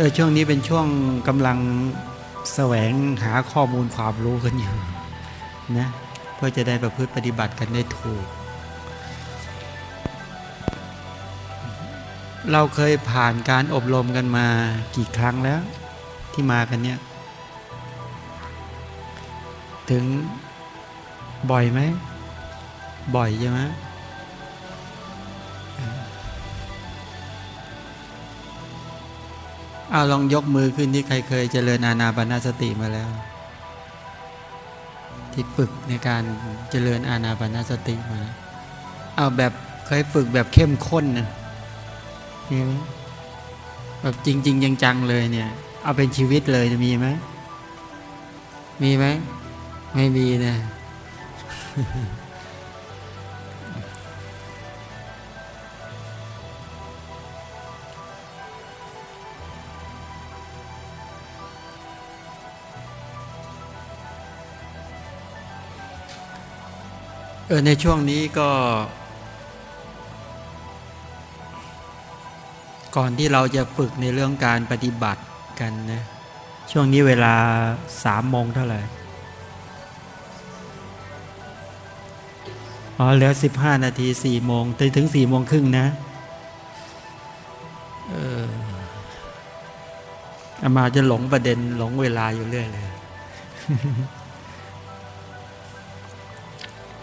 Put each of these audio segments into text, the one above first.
เออช่วงนี้เป็นช่วงกำลังแสวงหาข้อมูลความรู้กันอยู่นะเพื่อจะได้ประพฤติปฏิบัติกันได้ถูก เราเคยผ่านการอบรมกันมากี่ครั้งแล้ว ที่มากันเนี่ย ถึงบ่อยไหม บ่อยใช่ไหม เอาลองยกมือขึ้นที่ใครเคยเจริญอาณาปณสติมาแล้ว ที่ฝึกในการเจริญอาณาปณสติมาเอาแบบเคยฝึกแบบเข้มข้นนะมีไหมแบบจริงๆจังๆเลยเนี่ย เอาเป็นชีวิตเลยจะมีไหมมีไหมไม่มีนะ เออในช่วงนี้ก็ ก่อนที่เราจะฝึกในเรื่องการปฏิบัติกันนะช่วงนี้เวลาสามโมงเท่าไหร่อ๋อเหลือสิบห้านาทีสี่โมงถึงถึงสี่โมงครึ่งนะเอออามาจะหลงประเด็นหลงเวลาอยู่เรื่อยเลย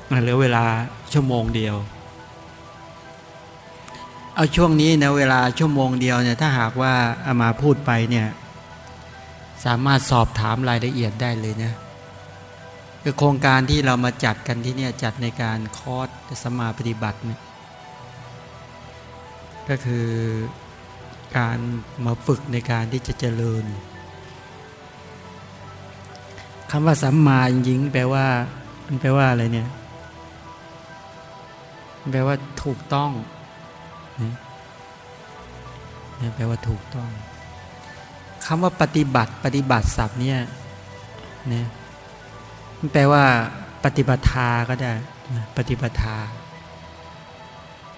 เหลือเวลาชั่วโมงเดียว เอาช่วงนี้นะเวลาชั่วโมงเดียวเนี่ยถ้าหากว่าอามาพูดไปเนี่ยสามารถสอบถามรายละเอียดได้เลยนะคือโครงการที่เรามาจัดกันที่เนี่ยจัดในการคอร์สสมาปฏิบัติเนี่ยก็คือการมาฝึกในการที่จะเจริญคำว่าสัมมาจริงๆแปลว่ามันแปลว่าอะไรเนี่ย แปลว่าถูกต้องนี่แปลว่าถูกต้องคำว่าปฏิบัติปฏิบัติศัพท์เนี่ยนี่มันแปลว่า ปฏิบัติาก็ได้ปฏิบัติา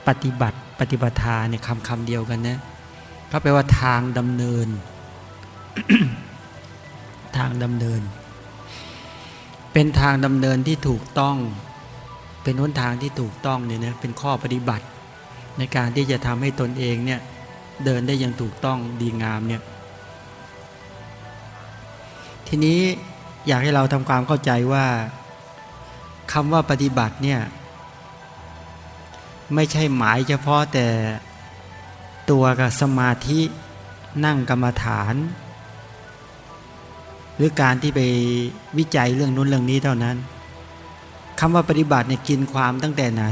ปฏิบัติปฏิบัติาเนี่ยคำคำเดียวกันนะก็แปลว่าทางดำเนิน ทางดำเนิน เป็นทางดำเนินที่ถูกต้อง เป็นหนทางที่ถูกต้องเนี่ยนะเป็นข้อปฏิบัติ ในการที่จะทำให้ตนเองเนี่ยเดินได้อย่างถูกต้องดีงามเนี่ยทีนี้อยากให้เราทำความเข้าใจว่าคำว่าปฏิบัติเนี่ยไม่ใช่หมายเฉพาะแต่ตัวกับสมาธินั่งกรรมฐาน หรือการที่ไปวิจัยเรื่องนู้นเรื่องนี้เท่านั้น คำว่าปฏิบัติเนี่ยกินความตั้งแต่ไหน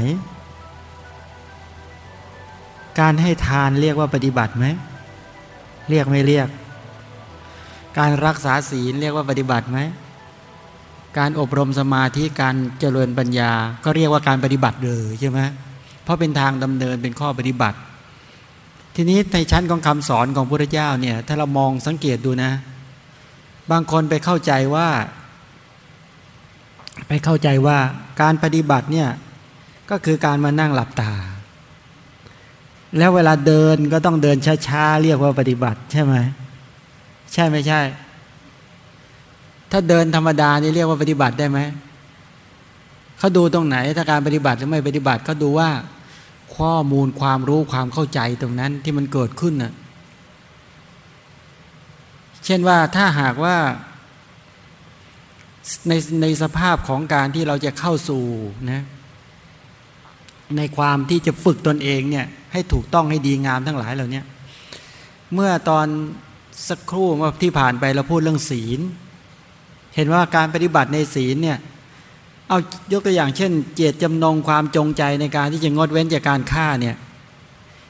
การให้ทานเรียกว่าปฏิบัติไหม เรียกไม่เรียก การรักษาศีลเรียกว่าปฏิบัติไหม การอบรมสมาธิการเจริญปัญญา ก็เรียกว่าการปฏิบัติเลยใช่ไหมเพราะเป็นทางดำเนินเป็นข้อปฏิบัติ ทีนี้ในชั้นของคำสอนของพระเจ้าเนี่ยถ้าเรามองสังเกตดูนะ บางคนไปเข้าใจว่า ไปเข้าใจว่าการปฏิบัติเนี่ยก็คือการมานั่งหลับตา แล้วเวลาเดินก็ต้องเดินช้าๆเรียกว่าปฏิบัติใช่ไหมใช่ไม่ใช่ ถ้าเดินธรรมดานี่เรียกว่าปฏิบัติได้ไหมเขาดูตรงไหนถ้าการปฏิบัติหรือไม่ปฏิบัติเขาดูว่า ข้อมูลความรู้ความเข้าใจตรงนั้นที่มันเกิดขึ้นน่ะเช่นว่าถ้าหากว่า ในในสภาพของการที่เราจะเข้าสู่นะในความที่จะฝึกตนเองเนี่ยให้ถูกต้องให้ดีงามทั้งหลายเหล่านี้เมื่อตอนสักครู่ที่ผ่านไปเราพูดเรื่องศีล เห็นว่าการปฏิบัติในศีลเนี่ยเอายกตัวอย่างเช่น เจตจำนงความจงใจในการที่จะงดเว้นจากการฆ่าเนี่ย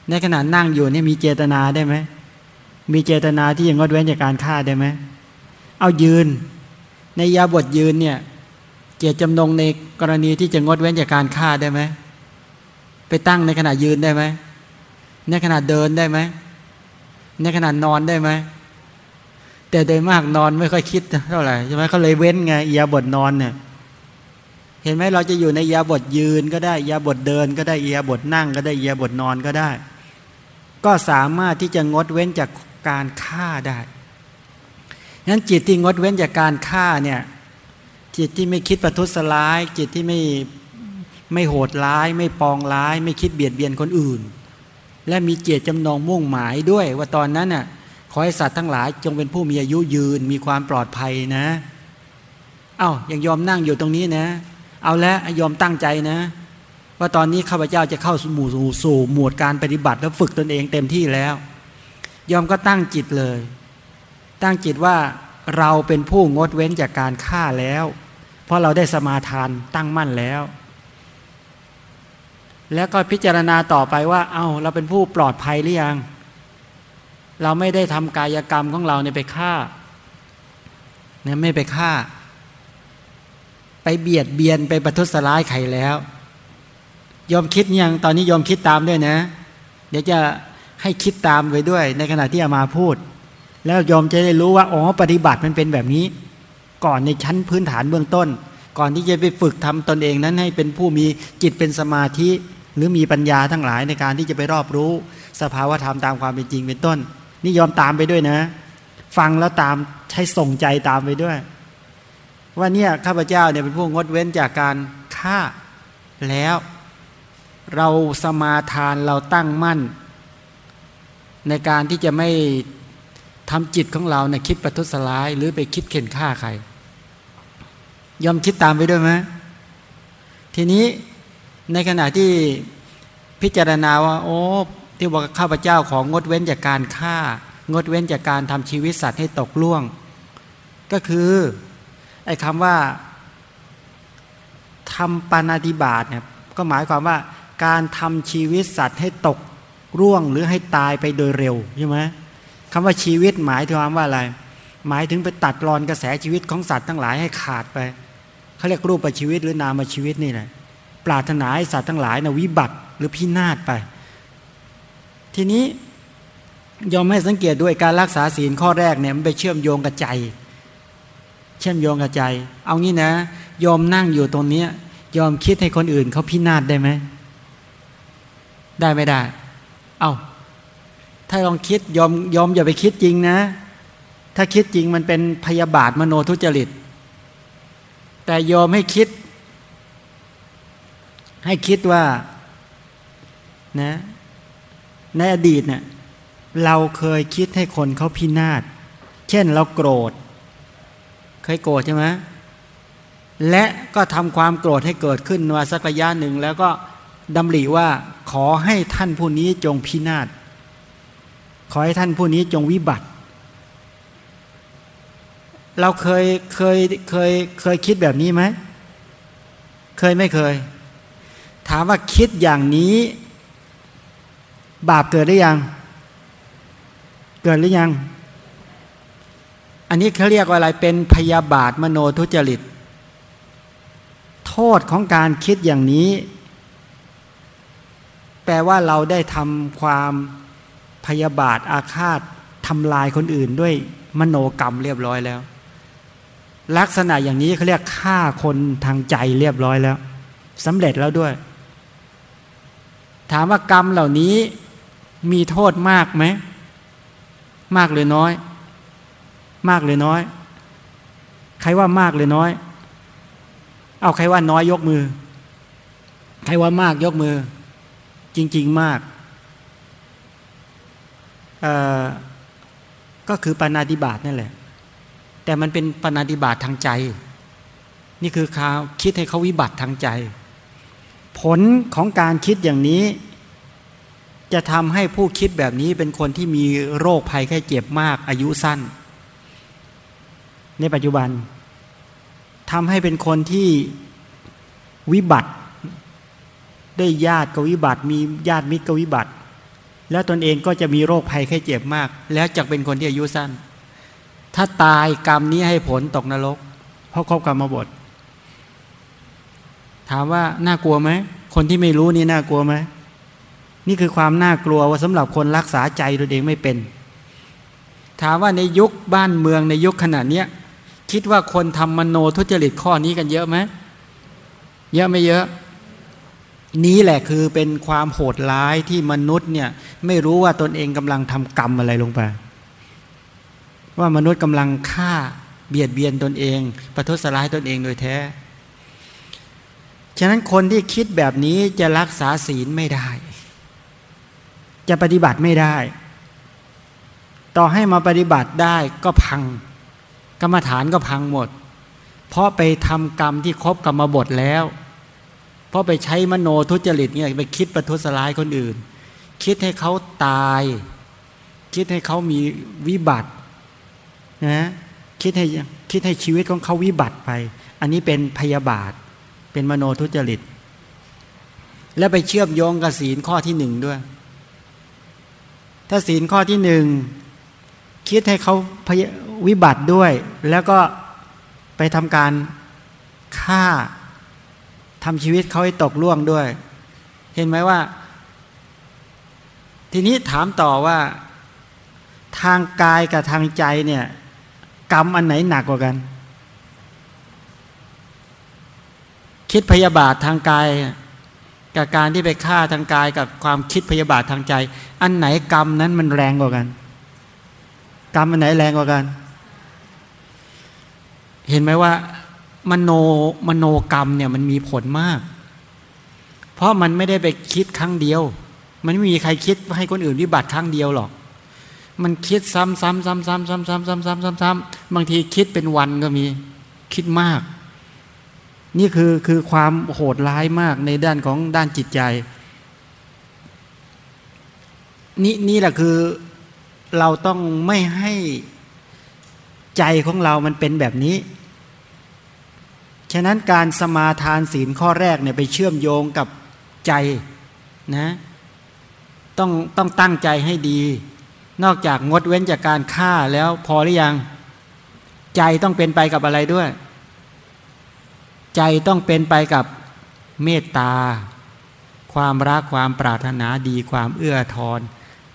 ในขณะนั่งอยู่เนี่ยมีเจตนาได้ไหมมีเจตนาที่จะงดเว้นจากการฆ่าได้ไหมเอายืน ในยาบทยืนเนี่ย เจตจำนงในกรณีที่จะงดเว้นจากการฆ่าได้ไหมไปตั้งในขณะยืนได้ไหมในขณะเดินได้ไหมในขณะนอนได้ไหมแต่โดยมากนอนไม่ค่อยคิดเท่าไหร่ใช่ไหมเขาเลยเว้นไงยาบทนอนเนี่ยเห็นไหมเราจะอยู่ในยาบทยืนก็ได้ยาบทเดินก็ได้ยาบทนั่งก็ได้ยาบทนอนก็ได้ ก็สามารถที่จะงดเว้นจากการฆ่าได้ นั้นจิตที่งดเว้นจากการฆ่าเนี่ยจิตที่ไม่คิดประทุษร้าย จิตที่ไม่ไม่โหดร้าย ไม่ปองร้าย ไม่คิดเบียดเบียนคนอื่น และมีเจตจำนงมุ่งหมายด้วย ว่าตอนนั้นน่ะขอให้สัตว์ทั้งหลายจงเป็นผู้มีอายุยืนมีความปลอดภัยนะ เอา้ายังยอมนั่งอยู่ตรงนี้นะ เอาละยอมตั้งใจนะ ว่าตอนนี้ข้าพเจ้าจะเข้าสู่หมู่สู่หมวดการปฏิบัติแล้วฝึกตนเองเต็มที่แล้ว ยอมก็ตั้งจิตเลย ตั้งจิตว่าเราเป็นผู้งดเว้นจากการฆ่าแล้ว เพราะเราได้สมาทานตั้งมั่นแล้ว แล้วก็พิจารณาต่อไปว่า เอา้า เราเป็นผู้ปลอดภัยหรือยัง เราไม่ได้ทำกายกรรมของเราเนี่ยไปฆ่าเนี่ยไม่ไปฆ่า ไปเบียดเบียนไปประทุษร้ายใครแล้วยอมคิดยังตอนนี้ยอมคิดตามด้วยนะ เดี๋ยวจะให้คิดตามไปด้วย ในขณะที่อามาพูด แล้วยอมจะได้รู้ว่าอ๋อปฏิบัติมันเป็นแบบนี้ ก่อนในชั้นพื้นฐานเบื้องต้น ก่อนที่จะไปฝึกทำตนเองนั้นให้เป็นผู้มีจิตเป็นสมาธิ หรือมีปัญญาทั้งหลายในการที่จะไปรอบรู้ สภาวะธรรมตามความเป็นจริงเป็นต้น นี่ยอมตามไปด้วยนะ ฟังแล้วตามใช้ส่งใจตามไปด้วย ว่าเนี่ยข้าพเจ้าเนี่ยเป็นผู้งดเว้นจากการฆ่าแล้วเราสมาทานเราตั้งมั่น ในการที่จะไม่ ทำจิตของเราเนี่ยคิดประทุษร้าย หรือไปคิดเข็นฆ่าใคร ยอมคิดตามไปด้วยไหมทีนี้ในขณะที่พิจารณาว่า โอ้ที่บอกข้าพเจ้าของงดเว้นจากการฆ่า งดเว้นจากการทำชีวิตสัตว์ให้ตกล่วง ก็คือไอ้คำว่าทำปานาติบาตเนี่ยก็หมายความว่าการทำชีวิตสัตว์ให้ตกร่วงหรือให้ตายไปโดยเร็วใช่ไหม คำว่าชีวิตหมายถึงว่าอะไร หมายถึงไปตัดรอนกระแสชีวิตของสัตว์ทั้งหลายให้ขาดไปเขาเรียกรูปชีวิตหรือนามชีวิตนี่แหละปรารถนาให้สัตว์ทั้งหลายนะวิบัติหรือพินาศไป ทีนี้ยอมให้สังเกตด้วยการรักษาศีลข้อแรกเนี่ยมันไปเชื่อมโยงกับใจ เชื่อมโยงกับใจ เอางี้นะ ยอมนั่งอยู่ตรงนี้ยอมคิดให้คนอื่นเขาพินาศได้ไหมได้ไม่ได้ เอา ถ้าลองคิดยอมยอมอย่าไปคิดจริงนะ ถ้าคิดจริงมันเป็นพยาบาทมโนทุจริต แต่ยอมให้คิด ให้คิดว่านะในอดีตเนะี่ยเราเคยคิดให้คนเขาพินาศ เช่นเราโกรธ เคยโกรธใช่ไหมและก็ทำความโกรธให้เกิดขึ้นมาสักระยะหนึ่ง แล้วก็ดำริว่าขอให้ท่านผู้นี้จงพินาศ ขอให้ท่านผู้นี้จงวิบัติ เราเคยเคยเคยเคยคิดแบบนี้ไหม เคยไม่เคย ถามว่าคิดอย่างนี้ บาปเกิดหรือยัง เกิดหรือยัง อันนี้เขาเรียกว่าอะไรเป็นพยาบาทมโนทุจริต โทษของการคิดอย่างนี้ แปลว่าเราได้ทำความ พยาบาทอาฆาตทำลายคนอื่นด้วยมโนกรรมเรียบร้อยแล้ว ลักษณะอย่างนี้เขาเรียกฆ่าคนทางใจเรียบร้อยแล้วสำเร็จแล้วด้วย ถามว่ากรรมเหล่านี้มีโทษมากไหม มากหรือน้อย มากหรือน้อย ใครว่ามากหรือน้อย เอาใครว่าน้อยยกมือ ใครว่ามากยกมือ จริง ๆ มาก ก็คือปานาติบาตนั่นแหละ แต่มันเป็นปานาติบาตทางใจ นี่คือเขาคิดให้เขาวิบัติทางใจ ผลของการคิดอย่างนี้ จะทำให้ผู้คิดแบบนี้เป็นคนที่มีโรคภัยแค่เจ็บมากอายุสั้น ในปัจจุบันทำให้เป็นคนที่วิบัติ ได้ญาติก็วิบัติ มีญาติมิตรก็วิบัติ แล้วตนเองก็จะมีโรคภัยแค่เจ็บมาก แล้วจะเป็นคนที่อายุสั้น ถ้าตายกรรมนี้ให้ผลตกนรก เพราะครอบกรรมบท ถามว่าน่ากลัวไหม คนที่ไม่รู้นี่น่ากลัวไหม นี่คือความน่ากลัวว่าสำหรับคนรักษาใจตัวเองไม่เป็น ถามว่าในยุคบ้านเมืองในยุคขณะนี้คิดว่าคนทำมโนทุจริตข้อนี้กันเยอะไหมเยอะไม่เยอะ นี้แหละคือเป็นความโหดร้ายที่มนุษย์เนี่ยไม่รู้ว่าตนเองกำลังทำกรรมอะไรลงไป ว่ามนุษย์กำลังฆ่าเบียดเบียนตนเอง ประทุษร้ายตนเองโดยแท้ ฉะนั้นคนที่คิดแบบนี้จะรักษาศีลไม่ได้ จะปฏิบัติไม่ได้ ต่อให้มาปฏิบัติได้ก็พัง กรรมฐานก็พังหมด เพราะไปทำกรรมที่ครบกรรมบทแล้ว เพราะไปใช้มโนทุจริตเนี่ยไปคิดประทุษร้ายคนอื่น คิดให้เขาตาย คิดให้เขามีวิบัตินะคิดให้คิดให้ชีวิตของเขาวิบัติไป อันนี้เป็นพยาบาท เป็นมโนทุจริต แล้วไปเชื่อมโยงกับศีลข้อที่หนึ่งด้วย ถ้าศีลข้อที่หนึ่งคิดให้เขาวิบัติด้วย แล้วก็ไปทำการฆ่า ทำชีวิตเขาให้ตกล่วงด้วย เห็นไหมว่า ทีนี้ถามต่อว่า ทางกายกับทางใจเนี่ย กรรมอันไหนหนักกว่ากัน คิดพยาบาททางกายกับการที่ไปฆ่าทางกายกับความคิดพยาบาททางใจ อันไหนกรรมนั้นมันแรงกว่ากัน กรรมอันไหนแรงกว่ากัน เห็นไหมว่า มโนมโนกรรมเนี่ยมันมีผลมาก เพราะมันไม่ได้ไปคิดครั้งเดียว มันไม่มีใครคิดให้คนอื่นวิบัติครั้งเดียวหรอก มันคิดซ้ำซ้ำซ้ำซ้ำซ้ำซ้ำซ้ำซ้ำซ้ำซ้ำบางทีคิดเป็นวันก็มีคิดมาก นี่คือคือความโหดร้ายมากในด้านของด้านจิตใจ นี่นี่แหละคือเราต้องไม่ให้ใจของเรามันเป็นแบบนี้ ฉะนั้นการสมาทานศีลข้อแรกเนี่ยไปเชื่อมโยงกับใจนะต้องต้องตั้งใจให้ดี นอกจากงดเว้นจากการฆ่าแล้วพอหรือยัง ใจต้องเป็นไปกับอะไรด้วย ใจต้องเป็นไปกับเมตตา ความรักความปรารถนาดีความเอื้อทอน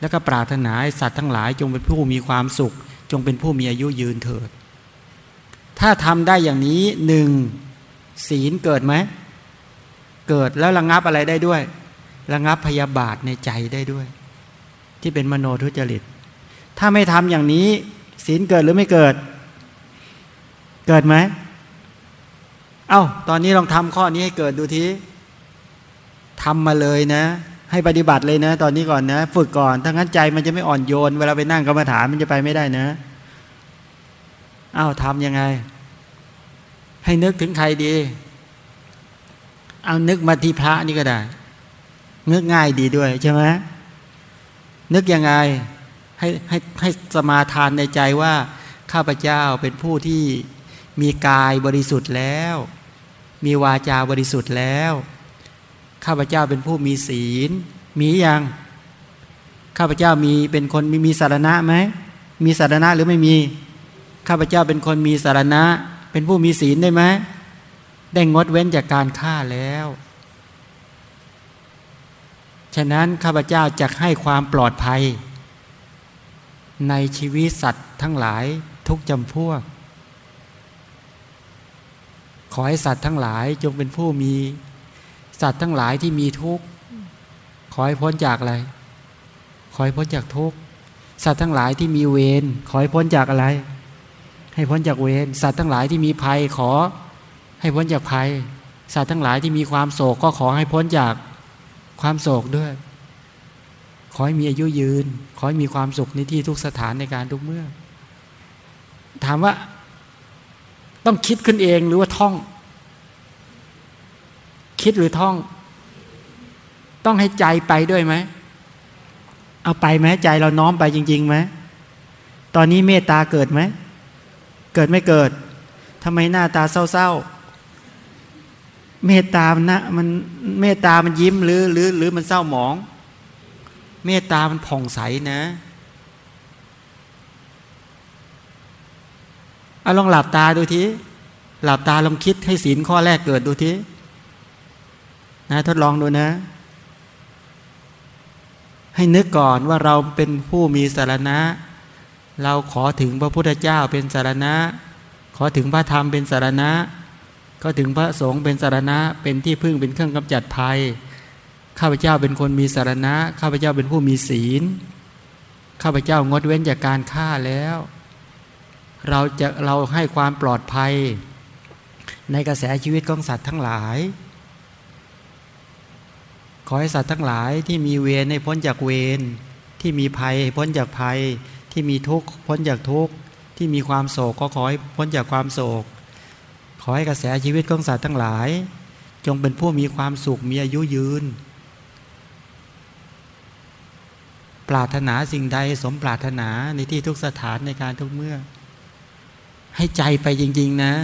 แล้วก็ปรารถนาสัตว์ทั้งหลายจงเป็นผู้มีความสุข จงเป็นผู้มีอายุยืนเถิด ถ้าทำได้อย่างนี้หนึ่งศีลเกิดไหม เกิดแล้วระงับอะไรได้ด้วย ระงับพยาบาทในใจได้ด้วย ที่เป็นมโนทุจริต ถ้าไม่ทำอย่างนี้ ศีลเกิดหรือไม่เกิด เกิดไหมเอา้า ตอนนี้ลองทำข้อนี้ให้เกิดดูทีทำมาเลยนะ ให้ปฏิบัติเลยนะ ตอนนี้ก่อนนะ ฝึกก่อน ถ้างั้นใจมันจะไม่อ่อนโยน เวลาไปนั่งกรรมฐานมันจะไปไม่ได้นะ อ้าวทำยังไง ให้นึกถึงใครดี เอานึกมาที่พระนี่ก็ได้ นึกง่ายดีด้วยใช่ไหมนึกยังไงให้ให้ให้สมาทานในใจว่า ข้าพเจ้าเป็นผู้ที่มีกายบริสุทธิ์แล้ว มีวาจาบริสุทธิ์แล้ว ข้าพเจ้าเป็นผู้มีศีล มีอย่างข้าพเจ้ามีเป็นคนมีมีสารณะไหม มีสารณะหรือไม่มี ข้าพเจ้าเป็นคนมีสารณะ เป็นผู้มีศีลได้ไหมได้งดเว้นจากการฆ่าแล้ว ฉะนั้นข้าพเจ้าจะให้ความปลอดภัย ในชีวิตสัตว์ทั้งหลายทุกจำพวก ขอให้สัตว์ทั้งหลายจงเป็นผู้มี สัตว์ทั้งหลายที่มีทุกข์ ขอให้พ้นจากอะไร ขอให้พ้นจากทุกข์ สัตว์ทั้งหลายที่มีเวร ขอให้พ้นจากอะไร ให้พ้นจากเวรสัตว์ทั้งหลายที่มีภัยขอ ให้พ้นจากภัย สัตว์ทั้งหลายที่มีความโศกก็ขอให้พ้นจากความโศกด้วย ขอให้มีอายุยืน ขอให้มีความสุขในที่ทุกสถานในการทุกเมื่อ ถามว่าต้องคิดขึ้นเองหรือว่าท่อง คิดหรือท่อง ต้องให้ใจไปด้วยไหมเอาไปไหมใจเราน้อมไปจริงๆไหมตอนนี้เมตตาเกิดไหม เกิดไม่เกิดทำไมหน้าตาเศร้าๆ เมตตามันนะมันเมตตามันยิ้มหรือหรือหรือมันเศร้าหมอง เมตตามันผ่องใสนะเอาลองหลับตาดูทีหลับตาลองคิดให้ศีลข้อแรกเกิดดูทีนะทดลองดูนะ ให้นึกก่อนว่าเราเป็นผู้มีสารณะ เราขอถึงพระพุทธเจ้าเป็นสารณะ ขอถึงพระธรรมเป็นสารณะ ก็ถึงพระสงฆ์เป็นสารณะ เป็นที่พึ่งเป็นเครื่องกำจัดภัย ข้าพเจ้าเป็นคนมีสารณะ ข้าพเจ้าเป็นผู้มีศีล ข้าพเจ้างดเว้นจากการฆ่าแล้ว เราจะเราให้ความปลอดภัย ในกระแสชีวิตของสัตว์ทั้งหลาย ขอให้สัตว์ทั้งหลายที่มีเวรให้พ้นจากเวรที่มีภัยพ้นจากภัย ที่มีทุกข์พ้นจากทุกข์ที่มีความโศกก็ขอให้พ้นจากความโศก ขอให้กระแสชีวิตของสัตว์ทั้งหลาย จงเป็นผู้มีความสุขมีอายุยืน ปรารถนาสิ่งใดสมปรารถนาในที่ทุกสถานในการทุกเมื่อ ให้ใจไปจริง ๆนะ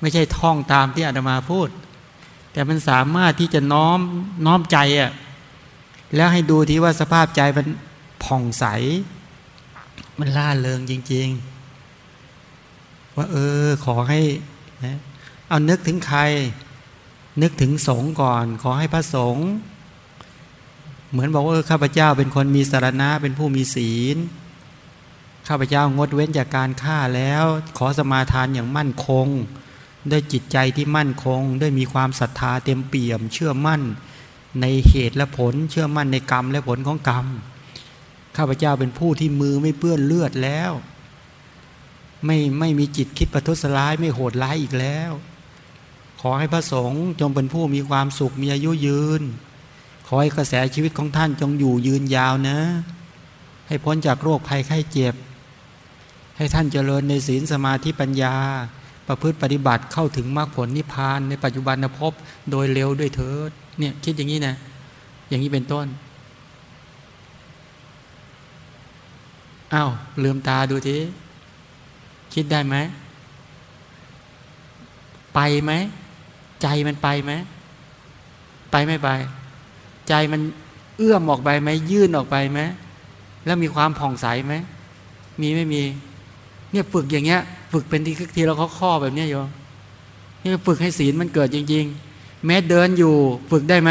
ไม่ใช่ท่องตามที่อาตมาพูด แต่มันสามารถที่จะน้อมน้อมใจอะ่ะแล้วให้ดูที่ว่าสภาพใจมันผ่องใส มันล่าเริงจริง ๆ ว่า เออ ขอให้นะเอานึกถึงใคร นึกถึงสงก่อน ขอให้พระสงฆ์เหมือนบอกว่าข้าพเจ้าเป็นคนมีสารณะเป็นผู้มีศีลข้าพเจ้างดเว้นจากการฆ่าแล้ว ขอสมาทานอย่างมั่นคง ด้วยจิตใจที่มั่นคง ด้วยมีความศรัทธาเต็มเปี่ยม เชื่อมั่นในเหตุและผล เชื่อมั่นในกรรมและผลของกรรม ข้าพเจ้าเป็นผู้ที่มือไม่เปื้อนเลือดแล้ว ไม่ไม่มีจิตคิดประทุษร้ายไม่โหดร้ายอีกแล้ว ขอให้พระสงฆ์จงเป็นผู้มีความสุขมีอายุยืน ขอให้กระแสชีวิตของท่านจงอยู่ยืนยาวนะ ให้พ้นจากโรคภัยไข้เจ็บ ให้ท่านเจริญในศีลสมาธิปัญญา ประพฤติปฏิบัติเข้าถึงมรรคผลนิพพานในปัจจุบันภพโดยเร็วด้วยเถิดเนี่ยคิดอย่างนี้นะอย่างนี้เป็นต้น อา้าวลืมตาดูทีคิดได้ไหม ไปไหม ใจมันไปไหม ไปไม่ไป ใจมันเอื้อมออกไปไหม ยื่นออกไปไหม แล้วมีความผ่องใสไหม มีไม่มี เนี่ยฝึกอย่างเงี้ย ฝึกเป็นทีทีเราข้อแบบเนี้ยโยนี่ฝึกให้ศีลมันเกิดจริง ๆ แม้เดินอยู่ฝึกได้ไหม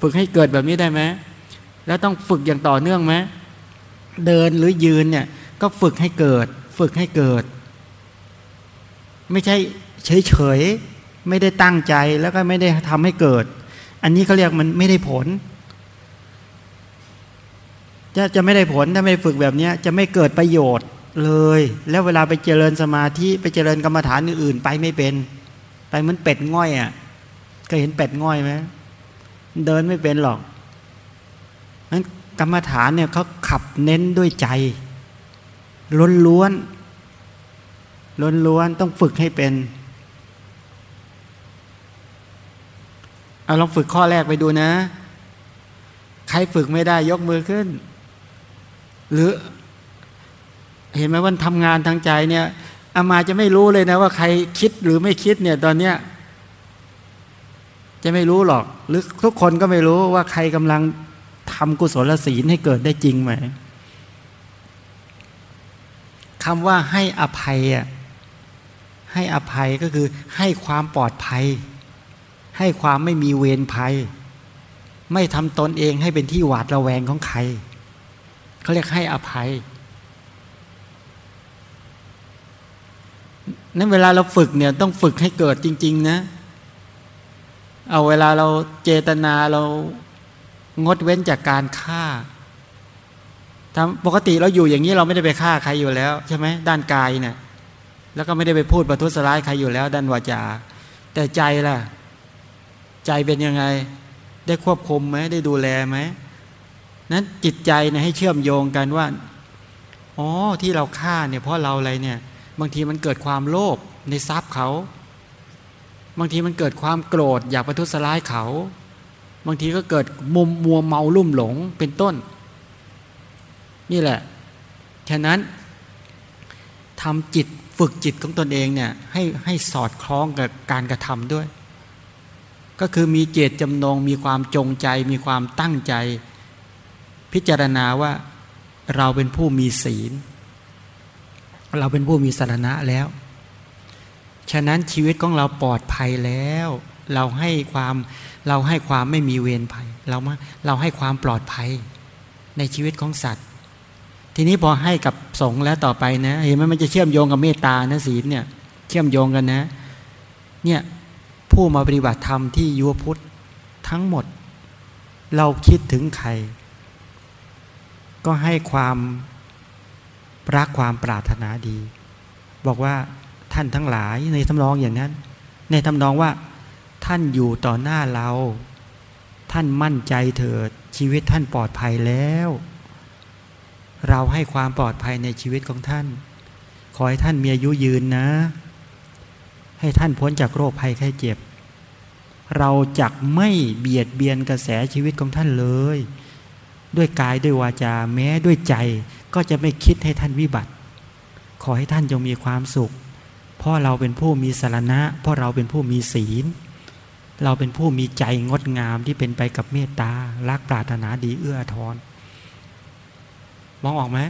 ฝึกให้เกิดแบบนี้ได้ไหม แล้วต้องฝึกอย่างต่อเนื่องไหม เดินหรือยืนเนี่ยก็ฝึกให้เกิด ฝึกให้เกิด ไม่ใช่เฉยๆไม่ได้ตั้งใจแล้วก็ไม่ได้ทำให้เกิด อันนี้เขาเรียกมันไม่ได้ผล จะจะไม่ได้ผลถ้าไม่ฝึกแบบนี้จะไม่เกิดประโยชน์เลย แล้วเวลาไปเจริญสมาธิไปเจริญกรรมฐานอื่นๆ ไปไม่เป็น ไปเหมือนเป็ดง่อยอะ่ะเคยเห็นเป็ดง่อยไหมเดินไม่เป็นหรอกนั้น กรรมฐานเนี่ยเขาขับเน้นด้วยใจ ล้นล้วนล้นล้วนต้องฝึกให้เป็นเอาลองฝึกข้อแรกไปดูนะ ใครฝึกไม่ได้ยกมือขึ้น หรือ เห็นไหมว่าทำงานทางใจเนี่ยอามาจะไม่รู้เลยนะว่าใครคิดหรือไม่คิดเนี่ยตอนเนี้ยจะไม่รู้หรอก หรือทุกคนก็ไม่รู้ว่าใครกำลัง ทำกุศลศีลให้เกิดได้จริงไหมคำว่าให้อภัยอะให้อภัยก็คือให้ความปลอดภัย ให้ความไม่มีเวรภัย ไม่ทำตนเองให้เป็นที่หวาดระแวงของใครเขาเรียกให้อภัยนั้นเวลาเราฝึกเนี่ยต้องฝึกให้เกิดจริง ๆ นะ เอาเวลาเราเจตนาเรา งดเว้นจากการฆ่าทำปกติเราอยู่อย่างนี้เราไม่ได้ไปฆ่าใครอยู่แล้วใช่ไหมด้านกายเนะี่ยแล้วก็ไม่ได้ไปพูดประทุษร้ายใครอยู่แล้ว ด้านวาจา แต่ใจล่ะ ใจเป็นยังไง ได้ควบคุมไหมได้ดูแลไหมนั้นจิตใจนะให้เชื่อมโยงกันว่าอ๋อที่เราฆ่าเนี่ยเพราะเราอะไรเนี่ยบางทีมันเกิดความโลภในทรัพย์เขา บางทีมันเกิดความโกรธอยากประทุษร้ายเขา บางทีก็เกิดมุมมัวเมาลุ่มหลงเป็นต้น นี่แหละ ฉะนั้นทำจิตฝึกจิตของตนเองเนี่ยให้ให้สอดคล้องกับการกระทำด้วย ก็คือมีเจตจำนง มีความจงใจ มีความตั้งใจ พิจารณาว่าเราเป็นผู้มีศีล เราเป็นผู้มีสาระแล้ว ฉะนั้นชีวิตของเราปลอดภัยแล้ว เราให้ความ เราให้ความไม่มีเวรภัย เรามาเราให้ความปลอดภัยในชีวิตของสัตว์ ทีนี้พอให้กับสงฆ์แล้วต่อไปนะเห็นไหมมันจะเชื่อมโยงกับเมตตานะศีลเนี่ยเชื่อมโยงกันนะ เนี่ยผู้มาปฏิบัติธรรมที่ยุวพุทธทั้งหมด เราคิดถึงใคร ก็ให้ความรักความปรารถนาดี บอกว่าท่านทั้งหลายในทำนองอย่างนั้น ในทำนองว่า ท่านอยู่ต่อหน้าเรา ท่านมั่นใจเถิด ชีวิตท่านปลอดภัยแล้ว เราให้ความปลอดภัยในชีวิตของท่าน ขอให้ท่านมีอายุยืนนะ ให้ท่านพ้นจากโรคภัยไข้เจ็บ เราจักไม่เบียดเบียนกระแสชีวิตของท่านเลย ด้วยกายด้วยวาจาแม้ด้วยใจก็จะไม่คิดให้ท่านวิบัติ ขอให้ท่านจงมีความสุข เพราะเราเป็นผู้มีสารณะ เพราะเราเป็นผู้มีศีล เราเป็นผู้มีใจงดงามที่เป็นไปกับเมตตารักปรารถนาดีเอื้อทอนมองออกไหม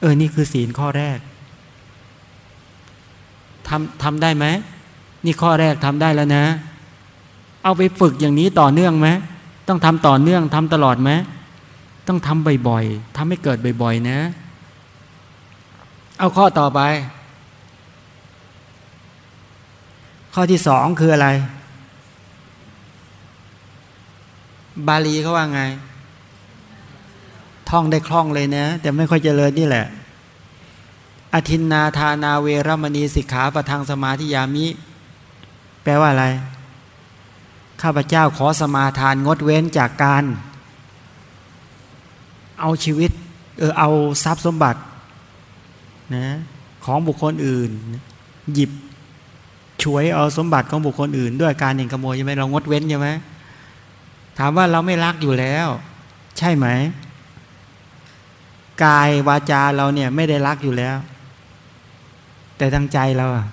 เออ นี่คือศีลข้อแรกทำทำได้ไหม นี่ข้อแรกทำได้แล้วนะ เอาไปฝึกอย่างนี้ต่อเนื่องไหมต้องทำต่อเนื่องทำตลอดไหมต้องทำบ่อยๆทำให้เกิดบ่อย ๆ นะ เอาข้อต่อไป ข้อที่สองคืออะไร บาลีเขาว่าไง ท่องได้คล่องเลยนะ แต่ไม่ค่อยเจริญนี่แหละ อธินนาธานาเวรมณีสิกขาประทังสมาธิยามิ แปลว่าอะไร ข้าพเจ้าขอสมาทานงดเว้นจากการ เอาชีวิต เออเอาทรัพย์สมบัตินะของบุคคลอื่น หยิบ ช่วยเอาสมบัติของบุคคลอื่น ด้วยการเห็นขโมยใช่ไหมเรางดเว้นใช่ไหมถามว่าเราไม่รักอยู่แล้ว ใช่ไหมกายวาจาเราเนี่ยไม่ได้รักอยู่แล้ว แต่ทางใจเราอะ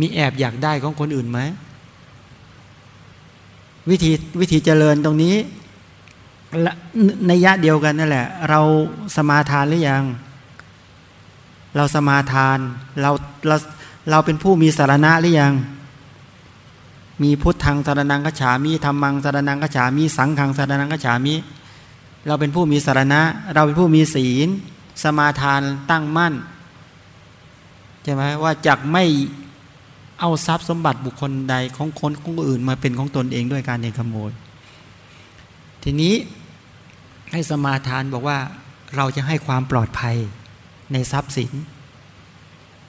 มีแอบอยากได้ของคนอื่นไหมวิธีวิธีเจริญตรงนี้ในยะเดียวกันนั่นแหละ เราสมาทานหรือยัง เราสมาทานเราเรา เราเป็นผู้มีสารณะหรือยัง มีพุทธังสารนังกฉามีธรรมังสารนังกฉามีสังขังสารนังกฉามีเราเป็นผู้มีสารณะ เราเป็นผู้มีศีล สมาทานตั้งมั่นใช่ไหมว่าจักไม่เอาทรัพย์สมบัติบุคคลใดของคนของอื่นมาเป็นของตนเองด้วยการเนขโมย ทีนี้ให้สมาทานบอกว่าเราจะให้ความปลอดภัยในทรัพย์สิน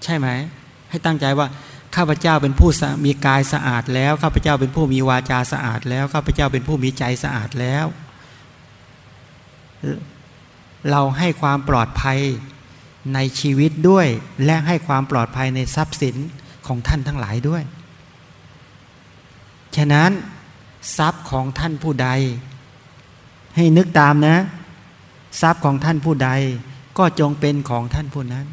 ใช่ไหม ให้ตั้งใจว่าข้าพเจ้าเป็นผู้มีกายสะอาดแล้วข้าพเจ้าเป็นผู้มีวาจาสะอาดแล้วข้าพเจ้าเป็นผู้มีใจสะอาดแล้ว เราให้ความปลอดภัยในชีวิตด้วย และให้ความปลอดภัยในทรัพย์สินของท่านทั้งหลายด้วย ฉะนั้นทรัพย์ของท่านผู้ใด ให้นึกตามนะ ทรัพย์ของท่านผู้ใดก็จงเป็นของท่านผู้นั้น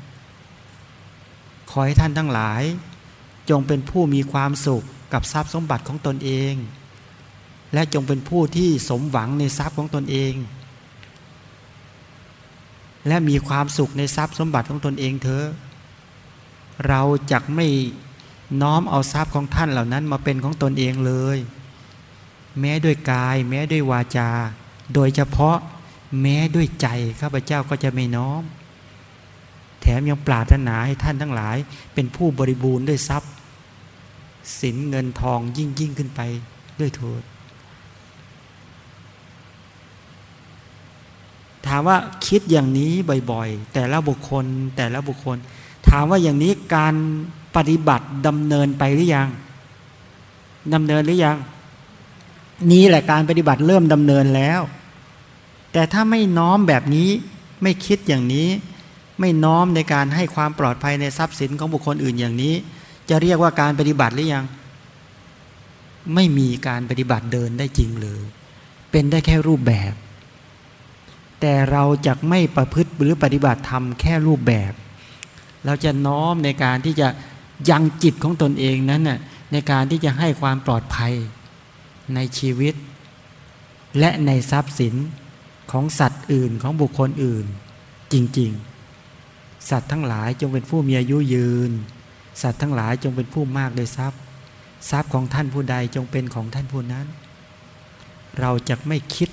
ขอให้ท่านทั้งหลาย จงเป็นผู้มีความสุขกับทรัพย์สมบัติของตนเอง และจงเป็นผู้ที่สมหวังในทรัพย์ของตนเอง และมีความสุขในทรัพย์สมบัติของตนเองเถอะเราจะไม่น้อมเอาทรัพย์ของท่านเหล่านั้นมาเป็นของตนเองเลย แม้ด้วยกาย แม้ด้วยวาจา โดยเฉพาะแม้ด้วยใจข้าพเจ้าก็จะไม่น้อม แถมยังปรารถนาให้ท่านทั้งหลาย เป็นผู้บริบูรณ์ด้วยทรัพย์สินเงินทองยิ่งยิ่งขึ้นไปด้วยโทษถามว่าคิดอย่างนี้บ่อยๆ แต่ละบุคคลแต่ละบุคคล ถามว่าอย่างนี้การปฏิบัติดำเนินไปหรือยังดำเนินหรือยัง นี้แหละการปฏิบัติเริ่มดำเนินแล้ว แต่ถ้าไม่น้อมแบบนี้ไม่คิดอย่างนี้ ไม่น้อมในการให้ความปลอดภัยในทรัพย์สินของบุคคลอื่นอย่างนี้ จะเรียกว่าการปฏิบัติหรือยัง ไม่มีการปฏิบัติเดินได้จริงเลยเป็นได้แค่รูปแบบ แต่เราจะไม่ประพฤติหรือปฏิบัติธรรมแค่รูปแบบ เราจะน้อมในการที่จะยังจิตของตนเองนั้นน่ะในการที่จะให้ความปลอดภัยในชีวิต และในทรัพย์สินของสัตว์อื่นของบุคคลอื่นจริง ๆ สัตว์ทั้งหลายจงเป็นผู้มีอายุยืน สัตว์ทั้งหลายจงเป็นผู้มากด้วยทรัพย์ ทรัพย์ของท่านผู้ใดจงเป็นของท่านผู้นั้น เราจะไม่คิด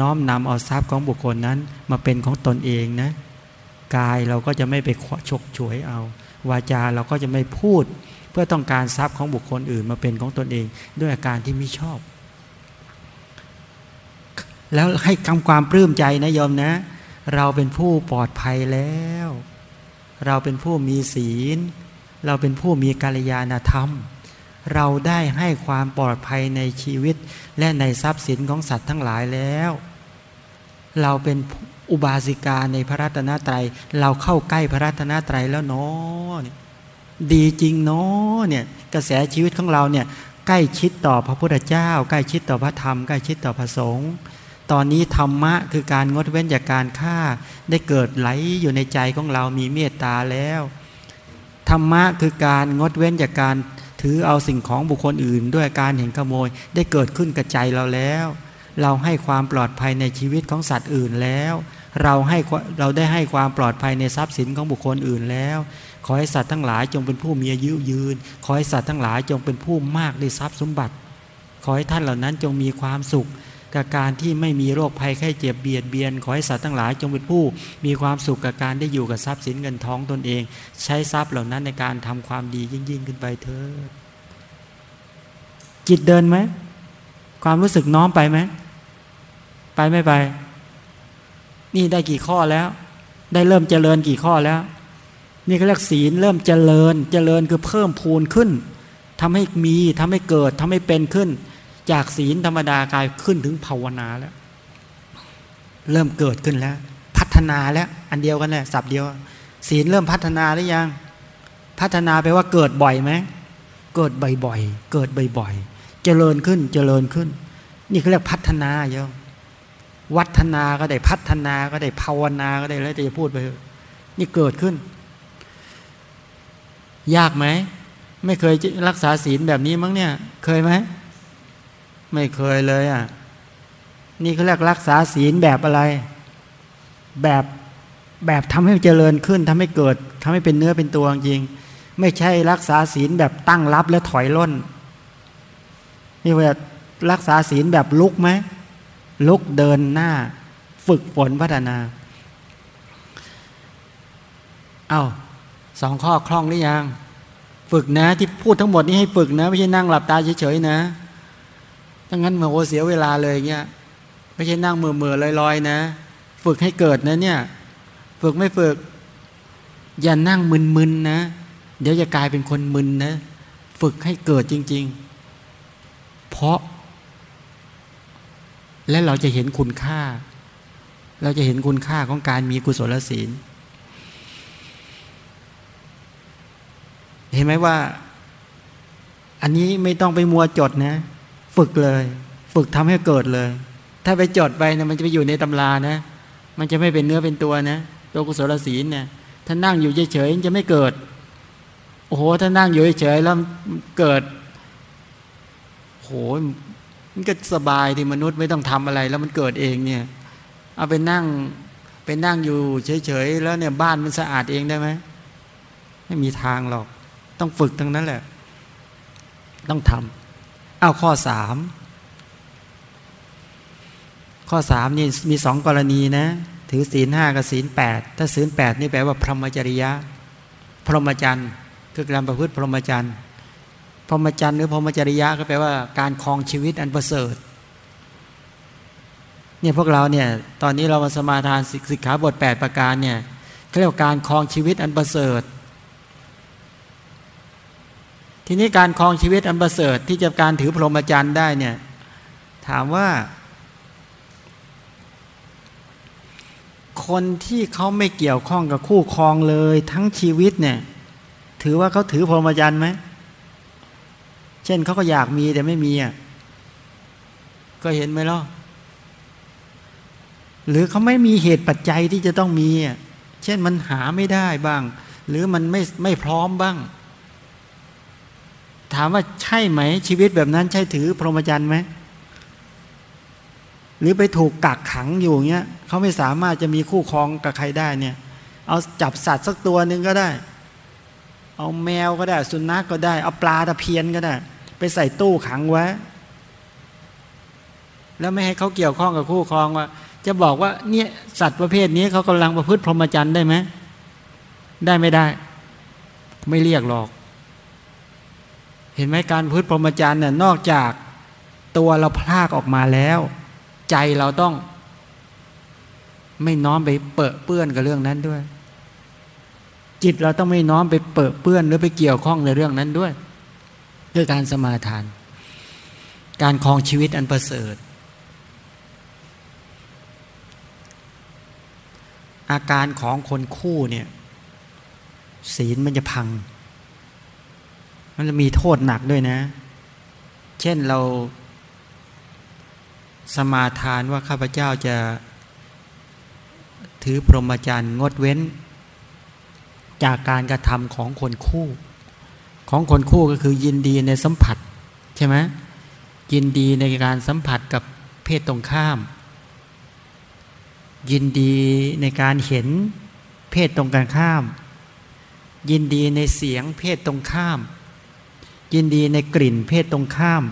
น้อมนำเอาทรัพย์ของบุคคลนั้นมาเป็นของตนเองนะ กายเราก็จะไม่ไปฉกฉวยเอา วาจาเราก็จะไม่พูด เพื่อต้องการทรัพย์ของบุคคลอื่นมาเป็นของตนเอง ด้วยอาการที่ไม่ชอบ แล้วให้คำความปลื้มใจนะโยมนะ เราเป็นผู้ปลอดภัยแล้ว เราเป็นผู้มีศีล เราเป็นผู้มีกาลยานธรรม เราได้ให้ความปลอดภัยในชีวิตและในทรัพย์สินของสัตว์ทั้งหลายแล้ว เราเป็นอุบาสิกาในพระรัตนตรยัย เราเข้าใกล้พระรัตนตรัยแล้วเนาะดีจริงเนาะเนี่ยกระแสชีวิตของเราเนี่ยใกล้ชิดต่อพระพุทธเจ้า ใกล้ชิดต่อพระธรรม ใกล้ชิดต่อพระสงฆ์ ตอนนี้ธรรมะคือการงดเว้นจากการฆ่า ได้เกิดไหลอยู่ในใจของเรามีเมตตาแล้วธรรมะคือการงดเว้นจากการถือเอาสิ่งของบุคคลอื่น ด้วยการเห็นขโมยได้เกิดขึ้นกับใจเราแล้ว เราให้ความปลอดภัยในชีวิตของสัตว์อื่นแล้ว เราให้เราได้ให้ความปลอดภัยในทรัพย์สินของบุคคลอื่นแล้ว ขอให้สัตว์ทั้งหลายจงเป็นผู้มีอายุยืน ขอให้สัตว์ทั้งหลายจงเป็นผู้มากในทรัพย์สมบัติ ขอให้ท่านเหล่านั้นจงมีความสุข กับการที่ไม่มีโรคภัยไข้เจ็บเบียดเบียน ขอให้สัตว์ทั้งหลายจงเป็นผู้ มีความสุขกับการได้อยู่กับทรัพย์สินเงินทองตนเอง ใช้ทรัพย์เหล่านั้นในการทำความดียิ่งยิ่งขึ้นไปเถิดจิตเดินไหมความรู้สึกน้อมไปไหมไปไม่ไป นี่ได้กี่ข้อแล้ว ได้เริ่มเจริญกี่ข้อแล้ว นี่เขาเรียกศีลเริ่มเจริญ เจริญคือเพิ่มพูนขึ้นทำให้มีทำให้เกิดทำให้เป็นขึ้น จากศีลธรรมดากลายขึ้นถึงภาวนาแล้ว เริ่มเกิดขึ้นแล้ว พัฒนาแล้ว อันเดียวกันแหละสับเดียว ศีลเริ่มพัฒนาหรือยัง พัฒนาไปว่าเกิดบ่อยไหมเกิดบ่อยๆเกิดบ่อยๆเจริญขึ้นเจริญขึ้น นี่เขาเรียกพัฒนาเยอะวัฒนาก็ได้พัฒนาก็ได้ภาวนาก็ได้แล้วจะพูดไปนี่เกิดขึ้น ยากไหมไม่เคยรักษาศีลแบบนี้มั้งเนี่ย เคยไหม ไม่เคยเลยอะ นี่เขาเรียกรักษาศีลแบบอะไร แบบแบบทำให้เจริญขึ้นทำให้เกิดทำให้เป็นเนื้อเป็นตัวจริง ไม่ใช่รักษาศีลแบบตั้งรับแล้วถอยล่น นี่ว่ารักษาศีลแบบลุกไหมลุกเดินหน้า ฝึกฝนพัฒนา เอา้าสองข้อคล่องหรือยัง ฝึกนะที่พูดทั้งหมดนี้ให้ฝึกนะ ไม่ใช่นั่งหลับตาเฉยๆนะ ถ้างั้นมโอเสียเวลาเลยเงี้ยไม่ใช่นั่งเมื่อเมื่อลอยๆนะ ฝึกให้เกิดนะเนี่ย ฝึกไม่ฝึก อย่านั่งมึนๆนะ เดี๋ยวจะกลายเป็นคนมึนนะ ฝึกให้เกิดจริง ๆ เพราะ และเราจะเห็นคุณค่า เราจะเห็นคุณค่าของการมีกุศลศีล เห็นไหมว่า อันนี้ไม่ต้องไปมัวจดนะ ฝึกเลย ฝึกทำให้เกิดเลย ถ้าไปจดไปนะมันจะไปอยู่ในตำรานะ มันจะไม่เป็นเนื้อเป็นตัวนะตัวกุศลศีลเนี่ยถ้านั่งอยู่เฉยๆจะไม่เกิด โอ้โห ถ้านั่งอยู่เฉยๆแล้วเกิดโหมันก็สบายที่มนุษย์ไม่ต้องทำอะไร แล้วมันเกิดเองเนี่ย เอาไปนั่งไปนั่งอยู่เฉยๆแล้วเนี่ยบ้านมันสะอาดเองได้ไหมไม่มีทางหรอก ต้องฝึกทั้งนั้นแหละ ต้องทำ เอาข้อสามข้อสามนี่มีสองกรณีนะ ถือศีลห้ากับศีลแปดถ้าศีลแปดนี่แปลว่าพรหมจริยะ พรหมจรรย์คือการประพฤติพรหมจรรย์พรหมจรรย์หรือพรหมจริยะก็แปลว่าการครองชีวิตอันประเสริฐเนี่ยพวกเราเนี่ยตอนนี้เรามาสมาทานสิกขาบท 8 ประการเนี่ยเขาเรียกว่าการครองชีวิตอันประเสริฐ ทีนี้การครองชีวิตอันประเสริฐที่จะการถือพรหมจรรย์ได้เนี่ย ถามว่า คนที่เขาไม่เกี่ยวข้องกับคู่ครองเลยทั้งชีวิตเนี่ย ถือว่าเขาถือพรหมจรรย์ไหมเช่นเขาก็อยากมีแต่ไม่มีอะก็เห็นไหมล่ะหรือเขาไม่มีเหตุปัจจัยที่จะต้องมีอะเช่นมันหาไม่ได้บ้าง หรือมันไม่ไม่พร้อมบ้าง ถามว่าใช่ไหม ชีวิตแบบนั้นใช่ถือพรหมจรรย์ไหมหรือไปถูกกักขังอยู่เงี้ยเขาไม่สามารถจะมีคู่ครองกับใครได้เนี่ย เอาจับสัตว์สักตัวหนึ่งก็ได้ เอาแมวก็ได้ สุนัขกก็ได้ เอาปลาตะเพียนก็ได้ ไปใส่ตู้ขังไว้ แล้วไม่ให้เขาเกี่ยวข้องกับคู่ครองว่า จะบอกว่าเนี่ยสัตว์ประเภทนี้เขากำลังประพฤติพรหมจรรย์ได้ไหมได้ไม่ได้ ไม่เรียกหรอก เห็นไหมการพุทธพรหมจรรย์เนี่ยนอกจากตัวเราพลากออกมาแล้ว ใจเราต้อง ไม่น้อมไปเปอะเปื้อนกับเรื่องนั้นด้วย จิตเราต้องไม่น้อมไปเปิดเปื้อนหรือไปเกี่ยวข้องในเรื่องนั้นด้วยด้วยการสมาทาน การคลองชีวิตอันประเสริฐ อาการของคนคู่เนี่ยศีลมันจะพัง มันจะมีโทษหนักด้วยนะ เช่นเราสมาทานว่าข้าพเจ้าจะถือพรหมจรรย์งดเว้น จากการกระทำของคนคู่ ของคนคู่ก็คือยินดีในสัมผัสใช่ไหมยินดีในการสัมผัสกับเพศตรงข้าม ยินดีในการเห็นเพศตรงกันข้าม ยินดีในเสียงเพศตรงข้าม ยินดีในกลิ่นเพศตรงข้าม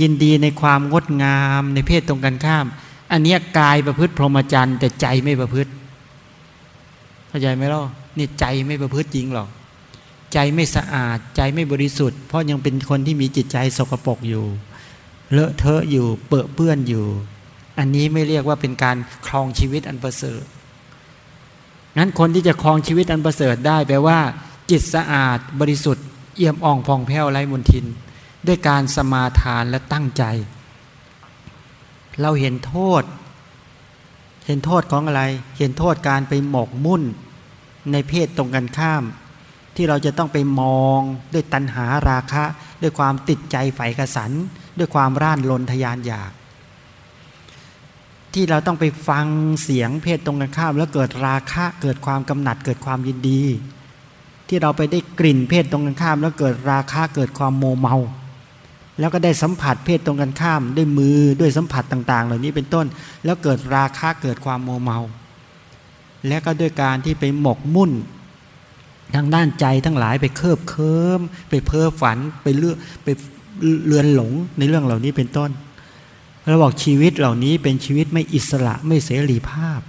ยินดีในความงดงามในเพศตรงกันข้าม อันนี้กายประพฤติพรหมจรรย์ แต่ใจไม่ประพฤติเข้าใจไหมล่ะนี่ใจไม่ประพฤติจริงหรอกใจไม่สะอาดใจไม่บริสุทธิ์ เพราะยังเป็นคนที่มีจิตใจสกปรกอยู่ เลอะเทอะอยู่เปื้อเปื้อนอยู่ อันนี้ไม่เรียกว่าเป็นการครองชีวิตอันประเสริฐงั้นคนที่จะครองชีวิตอันประเสริฐได้แปลว่า จิตสะอาดบริสุทธิ์ เอี่ยมอ่องพองแผ้วไร้มนทิน ด้วยการสมาทานและตั้งใจ เราเห็นโทษ เห็นโทษของอะไร เห็นโทษการไปหมกมุ่น ในเพศตรงกันข้าม ที่เราจะต้องไปมองด้วยตัณหาราคะ ด้วยความติดใจใฝ่กระสัน ด้วยความร่านลนทยานอยาก ที่เราต้องไปฟังเสียงเพศตรงกันข้าม แล้วเกิดราคะเกิดความกำหนัดเกิดความยินดี ที่เราไปได้กลิ่นเพศตรงกันข้าม แล้วเกิดราคะเกิดความโมเมา แล้วก็ได้สัมผัสเพศตรงกันข้าม ด้วยมือด้วยสัมผัสต่าง ๆ เหล่านี้เป็นต้น แล้วเกิดราคะเกิดความโมเมา และก็ด้วยการที่ไปหมกมุ่นทางด้านใจทั้งหลายไปเคิบเคิมไปเพ้อฝันไปเลือกไปเลือนหลงในเรื่องเหล่านี้เป็นต้นเราบอกชีวิตเหล่านี้เป็นชีวิตไม่อิสระไม่เสรีภาพ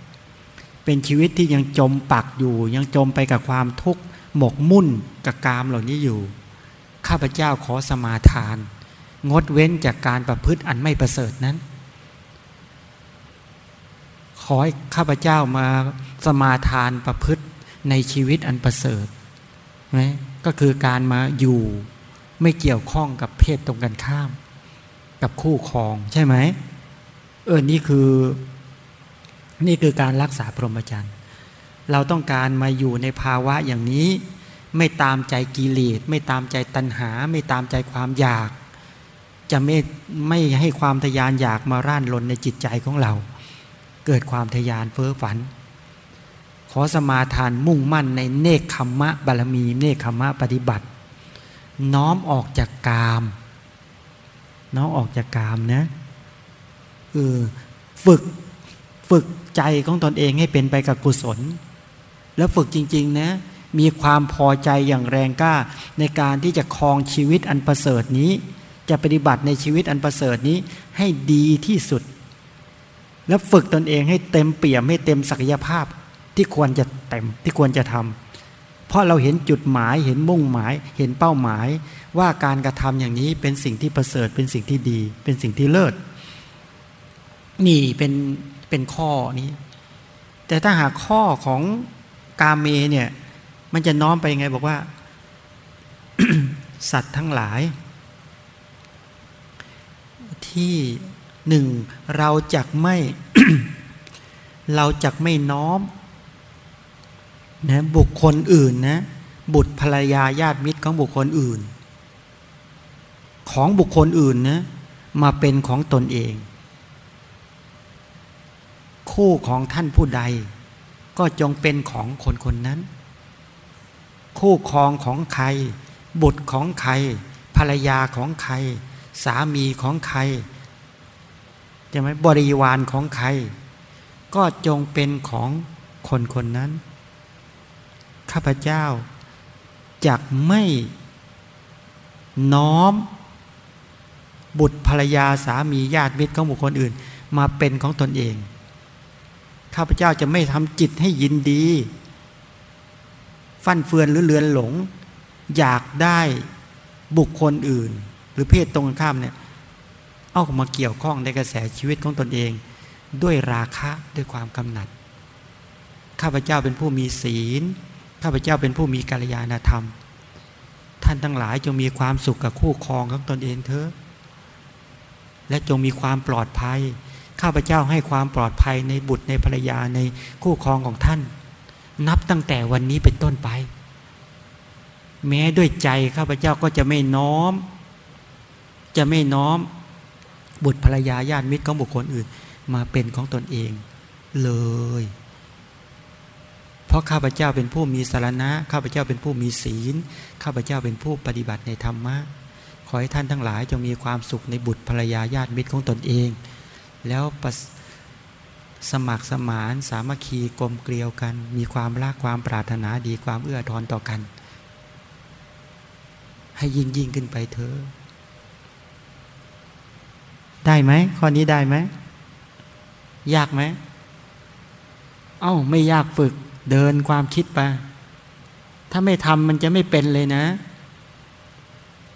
เป็นชีวิตที่ยังจมปักอยู่ ยังจมไปกับความทุกข์ หมกมุ่นกับกามเหล่านี้อยู่ ข้าพเจ้าขอสมาทาน งดเว้นจากการประพฤติอันไม่ประเสริฐนั้น ขอให้ข้าพเจ้ามาสมาทานประพฤติในชีวิตอันประเสริฐไหมก็คือการมาอยู่ไม่เกี่ยวข้องกับเพศตรงกันข้าม กับคู่ครองใช่ไหมเออนี่คือ นี่คือการรักษาพรหมจรรย์ เราต้องการมาอยู่ในภาวะอย่างนี้ ไม่ตามใจกิเลสไม่ตามใจตัณหา ไม่ตามใจความอยาก จะไม่ไม่ให้ความทยานอยากมาร่านลนในจิตใจของเรา เกิดความทยานเพ้อฝัน ขอสมาทานมุ่งมั่นในเนคขมมะบารมี เนคขมมะปฏิบัติ น้อมออกจากกาม น้อมออกจากกามนะเออฝึกฝึกใจของตนเองให้เป็นไปกับกุศล แล้วฝึกจริง ๆ นะ มีความพอใจอย่างแรงกล้า ในการที่จะครองชีวิตอันประเสริฐนี้ จะปฏิบัติในชีวิตอันประเสริฐนี้ให้ดีที่สุด แล้วฝึกตนเองให้เต็มเปี่ยมให้เต็มศักยภาพที่ควรจะเต็มที่ควรจะทำเพราะเราเห็นจุดหมายเห็นมุ่งหมาย เห็นเป้าหมาย ว่าการกระทำอย่างนี้เป็นสิ่งที่ประเสริฐเป็นสิ่งที่ดี เป็นสิ่งที่เลิศนี่เป็นเป็นข้อนี้ แต่ถ้าหากข้อของ กาเมเนี่ย มันจะน้อมไปยังไงบอกว่า สัตว์ทั้งหลาย ที่หนึ่งเราจักไม่ เราจักไม่น้อมนะบุคคลอื่นนะบุตรภรรยาญาติมิตรของบุคคลอื่น ของบุคคลอื่นนะมาเป็นของตนเอง คู่ของท่านผู้ใด ก็จงเป็นของคนคนนั้น คู่ครองของใคร บุตรของใคร ภรรยาของใคร สามีของใครใช่ไหมบริวารของใคร ก็จงเป็นของคนคนนั้น ข้าพเจ้าจักไม่น้อม บุตรภรรยาสามีญาติมิตรของบุคคลอื่น มาเป็นของตนเอง ข้าพเจ้าจะไม่ทำจิตให้ยินดี ฟั่นเฟือนหรือเลือนหลง อยากได้บุคคลอื่น หรือเพศตรงข้ามเนี่ยเอามาเกี่ยวข้องในกระแสชีวิตของตนเอง ด้วยราคะด้วยความกำหนัด ข้าพเจ้าเป็นผู้มีศีล ข้าพเจ้าเป็นผู้มีกัลยาณธรรม ท่านทั้งหลายจงมีความสุขกับคู่ครองของตนเองเถอะและจงมีความปลอดภัย ข้าพเจ้าให้ความปลอดภัยในบุตรในภรรยาในคู่ครองของท่าน นับตั้งแต่วันนี้เป็นต้นไป แม้ด้วยใจข้าพเจ้าก็จะไม่น้อม จะไม่น้อม บุตรภรรยาญาติมิตรของบุคคลอื่น มาเป็นของตนเอง เลย เพราะข้าพเจ้าเป็นผู้มีสารณะ ข้าพเจ้าเป็นผู้มีศีล ข้าพเจ้าเป็นผู้ปฏิบัติในธรรมะขอให้ท่านทั้งหลายจงมีความสุขในบุตรภรรยาญาติมิตรของตนเอง แล้วสมัครสมานสามัคคีกลมเกลียวกัน มีความรักความปรารถนาดีความเอื้อทอนต่อกัน ให้ยิ่งยิ่งขึ้นไปเถอะได้ไหมข้อนี้ได้ไหมยากไหมเอ้าไม่ยากฝึกเดินความคิดไป ถ้าไม่ทำมันจะไม่เป็นเลยนะ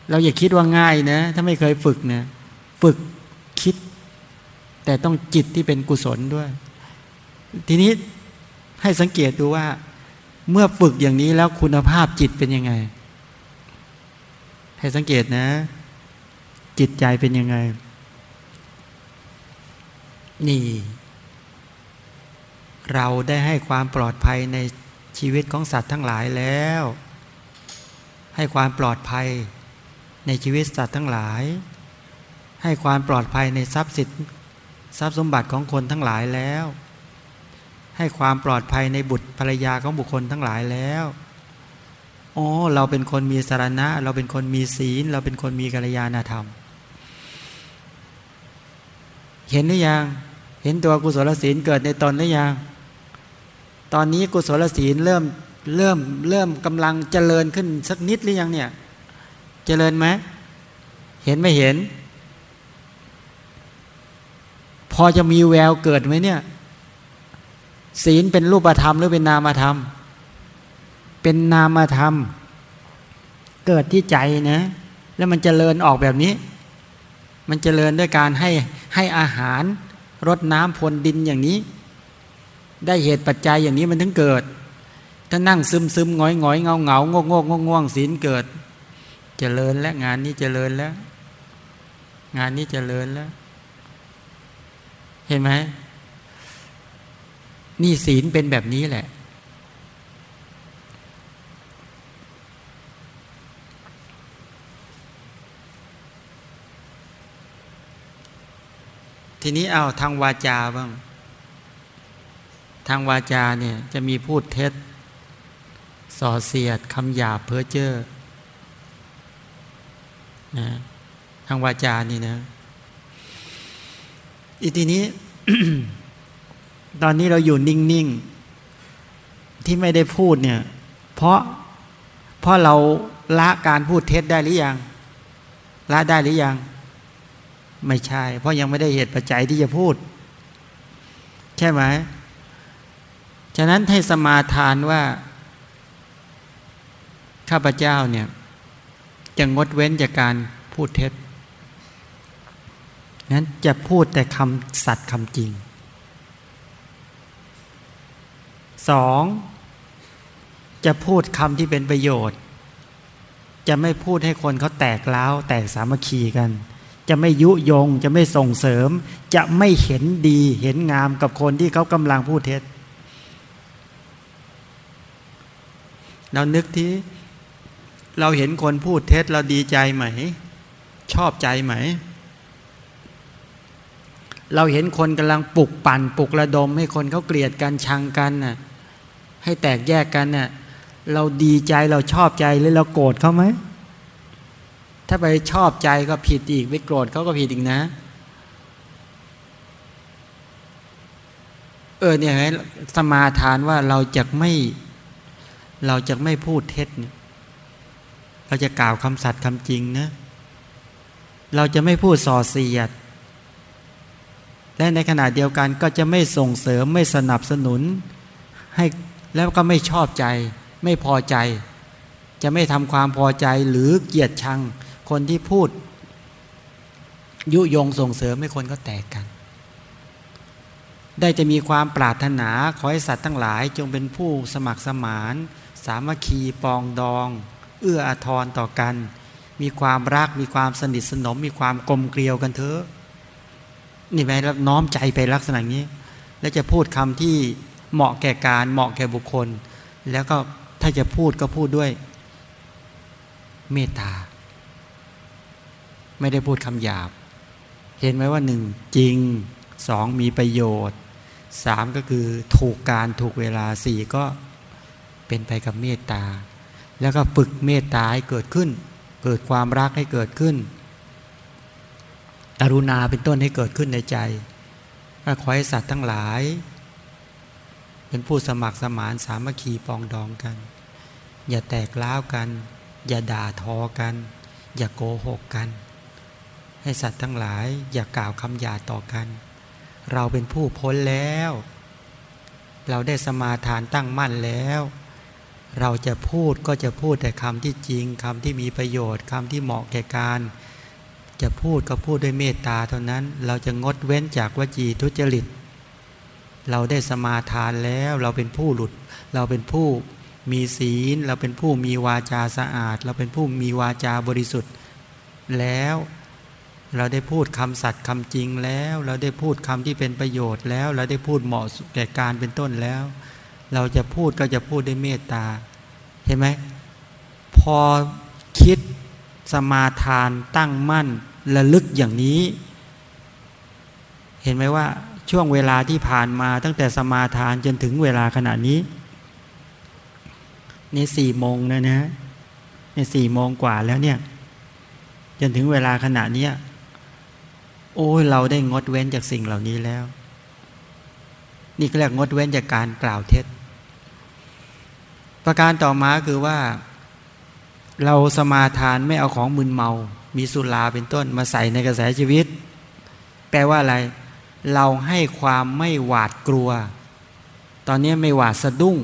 เราอย่าคิดว่าง่ายนะ ถ้าไม่เคยฝึกเนะฝึกคิด แต่ต้องจิตที่เป็นกุศลด้วย ทีนี้ให้สังเกตดูว่า เมื่อฝึกอย่างนี้แล้วคุณภาพจิตเป็นยังไง ให้สังเกตนะ จิตใจเป็นยังไง นี่ เราได้ให้ความปลอดภัยในชีวิตของสัตว์ทั้งหลายแล้ว ให้ความปลอดภัยในชีวิตสัตว์ทั้งหลาย ให้ความปลอดภัยในทรัพย์สิน ทรัพย์สมบัติของคนทั้งหลายแล้ว ให้ความปลอดภัยในบุตรภรรยาของบุคคลทั้งหลายแล้วอ๋อเราเป็นคนมีสารณะ เราเป็นคนมีศีล เราเป็นคนมีกัลยาณธรรม เห็นหรือยัง เห็นตัวกุศลศีลเกิดในตนหรือยัง ตอนนี้กุศลศีลเริ่มเริ่มเริ่มกำลังเจริญขึ้นสักนิดหรือยังเนี่ย เจริญไหมเห็นไม่เห็น พ อจะมีแววเกิดไหมเนี่ย ศีลเป็นรูปธรรมหรือเป็นนามธรรม เป็นนามธรรม เกิดที่ใจนะ แล้วมันจเจริญออกแบบนี้ มันจเจริญด้วยการให้ให้อาหารรดน้ำพรวนดินอย่างนี้ ได้เหตุปัจจัยอย่างนี้มันถึงเกิด ถ้านั่งซึมซึมงอยงอยเงาเงางกงกง่วงศีลเกิดเจริญแล้วงานนี้เจริญแล้ว งานนี้เจริญแล้ว เห็นไหมนี่ศีลเป็นแบบนี้แหละ ทีนี้เอาทางวาจาบ้าง ทางวาจาเนี่ยจะมีพูดเท็จ ส่อเสียดคำหยาบเพ้อเจ้อนะทางวาจานี่นะ อีทีนี้ ตอนนี้เราอยู่นิ่ง ๆ ที่ไม่ได้พูดเนี่ย เพราะเพราะเราละการพูดเท็จได้หรือยังละได้หรือยัง ไม่ใช่ เพราะยังไม่ได้เหตุปัจจัยที่จะพูด ใช่ไหมฉะนั้นให้สมาทานว่า ข้าพเจ้าเนี่ยจะงดเว้นจากการพูดเท็จ นั้นจะพูดแต่คำสัตย์คำจริงสองจะพูดคำที่เป็นประโยชน์ จะไม่พูดให้คนเขาแตกล้าวแตกสามัคคีกัน จะไม่ยุยง จะไม่ส่งเสริม จะไม่เห็นดีเห็นงามกับคนที่เขากำลังพูดเท็จเรานึกที่เราเห็นคนพูดเท็จเราดีใจไหม ชอบใจไหม เราเห็นคนกำลังปลุกปั่นปลุกระดม ให้คนเขาเกลียดกันชังกันน่ะให้แตกแยกกันน่ะเราดีใจเราชอบใจหรือเราโกรธเขาไหมถ้าไปชอบใจก็ผิดอีกไปโกรธเขาก็ผิดอีกนะ เออเนี่ยสมาทานว่าเราจะไม่ เราจะไม่พูดเท็จเนี่ยเราจะกล่าวคำสัตย์คำจริงนะ เราจะไม่พูดส่อเสียด และในขณะเดียวกันก็จะไม่ส่งเสริมไม่สนับสนุน ให้แล้วก็ไม่ชอบใจ ไม่พอใจ จะไม่ทำความพอใจหรือเกลียดชัง คนที่พูด ยุยงส่งเสริมให้คนก็แตกกัน ได้จะมีความปรารถนาขอให้สัตว์ทั้งหลาย จงเป็นผู้สมัครสมาน สามัคคีปองดอง เอื้ออาทรต่อกัน มีความรักมีความสนิทสนม มีความกลมเกลียวกันเถอะ นี่ไหมแล้วน้อมใจไปลักษณะนี้ แล้วจะพูดคำที่เหมาะแก่การเหมาะแก่บุคคล แล้วก็ถ้าจะพูดก็พูดด้วยเมตตา ไม่ได้พูดคำหยาบ เห็นไหมว่าหนึ่งจริงสองมีประโยชน์สามก็คือถูกการถูกเวลาสี่ก็เป็นไปกับเมตตา แล้วก็ฝึกเมตตาให้เกิดขึ้น เกิดความรักให้เกิดขึ้น กรุณาเป็นต้นให้เกิดขึ้นในใจก็ขอให้สัตว์ทั้งหลาย เป็นผู้สมัครสมานสามัคคีปองดองกัน อย่าแตกล้าวกัน อย่าด่าทอกัน อย่าโกหกกัน ให้สัตว์ทั้งหลายอย่ากล่าวคำหยาต่อกัน เราเป็นผู้พ้นแล้ว เราได้สมาทานตั้งมั่นแล้ว เราจะพูดก็จะพูดแต่คำที่จริงคำที่มีประโยชน์คำที่เหมาะแก่การ จะพูดก็พูดด้วยเมตตาเท่านั้น เราจะงดเว้นจากวจีทุจริต เราได้สมาทานแล้วเราเป็นผู้หลุด เราเป็นผู้มีศีล เราเป็นผู้มีวาจาสะอาด เราเป็นผู้มีวาจาบริสุทธิ์ แล้วเราได้พูดคำสัตย์คำจริงแล้ว เราได้พูดคำที่เป็นประโยชน์แล้ว เราได้พูดเหมาะแก่การเป็นต้นแล้ว เราจะพูดก็จะพูดด้วยเมตตาเห็นไหมพอคิดสมาทานตั้งมั่น ระลึกอย่างนี้ เห็นไหมว่าช่วงเวลาที่ผ่านมาตั้งแต่สมาทานจนถึงเวลาขณะนี้ ในสี่โมงนะนะในสี่โมงกว่าแล้วเนี่ย จนถึงเวลาขณะนี้โอ้ยเราได้งดเว้นจากสิ่งเหล่านี้แล้ว นี่ก็เรียกงดเว้นจากการกล่าวเท็จ ประการต่อมาคือว่า เราสมาทานไม่เอาของมึนเมา มีสุราเป็นต้นมาใส่ในกระแสชีวิต แปลว่าอะไร เราให้ความไม่หวาดกลัว ตอนนี้ไม่หวาดสะดุ้ง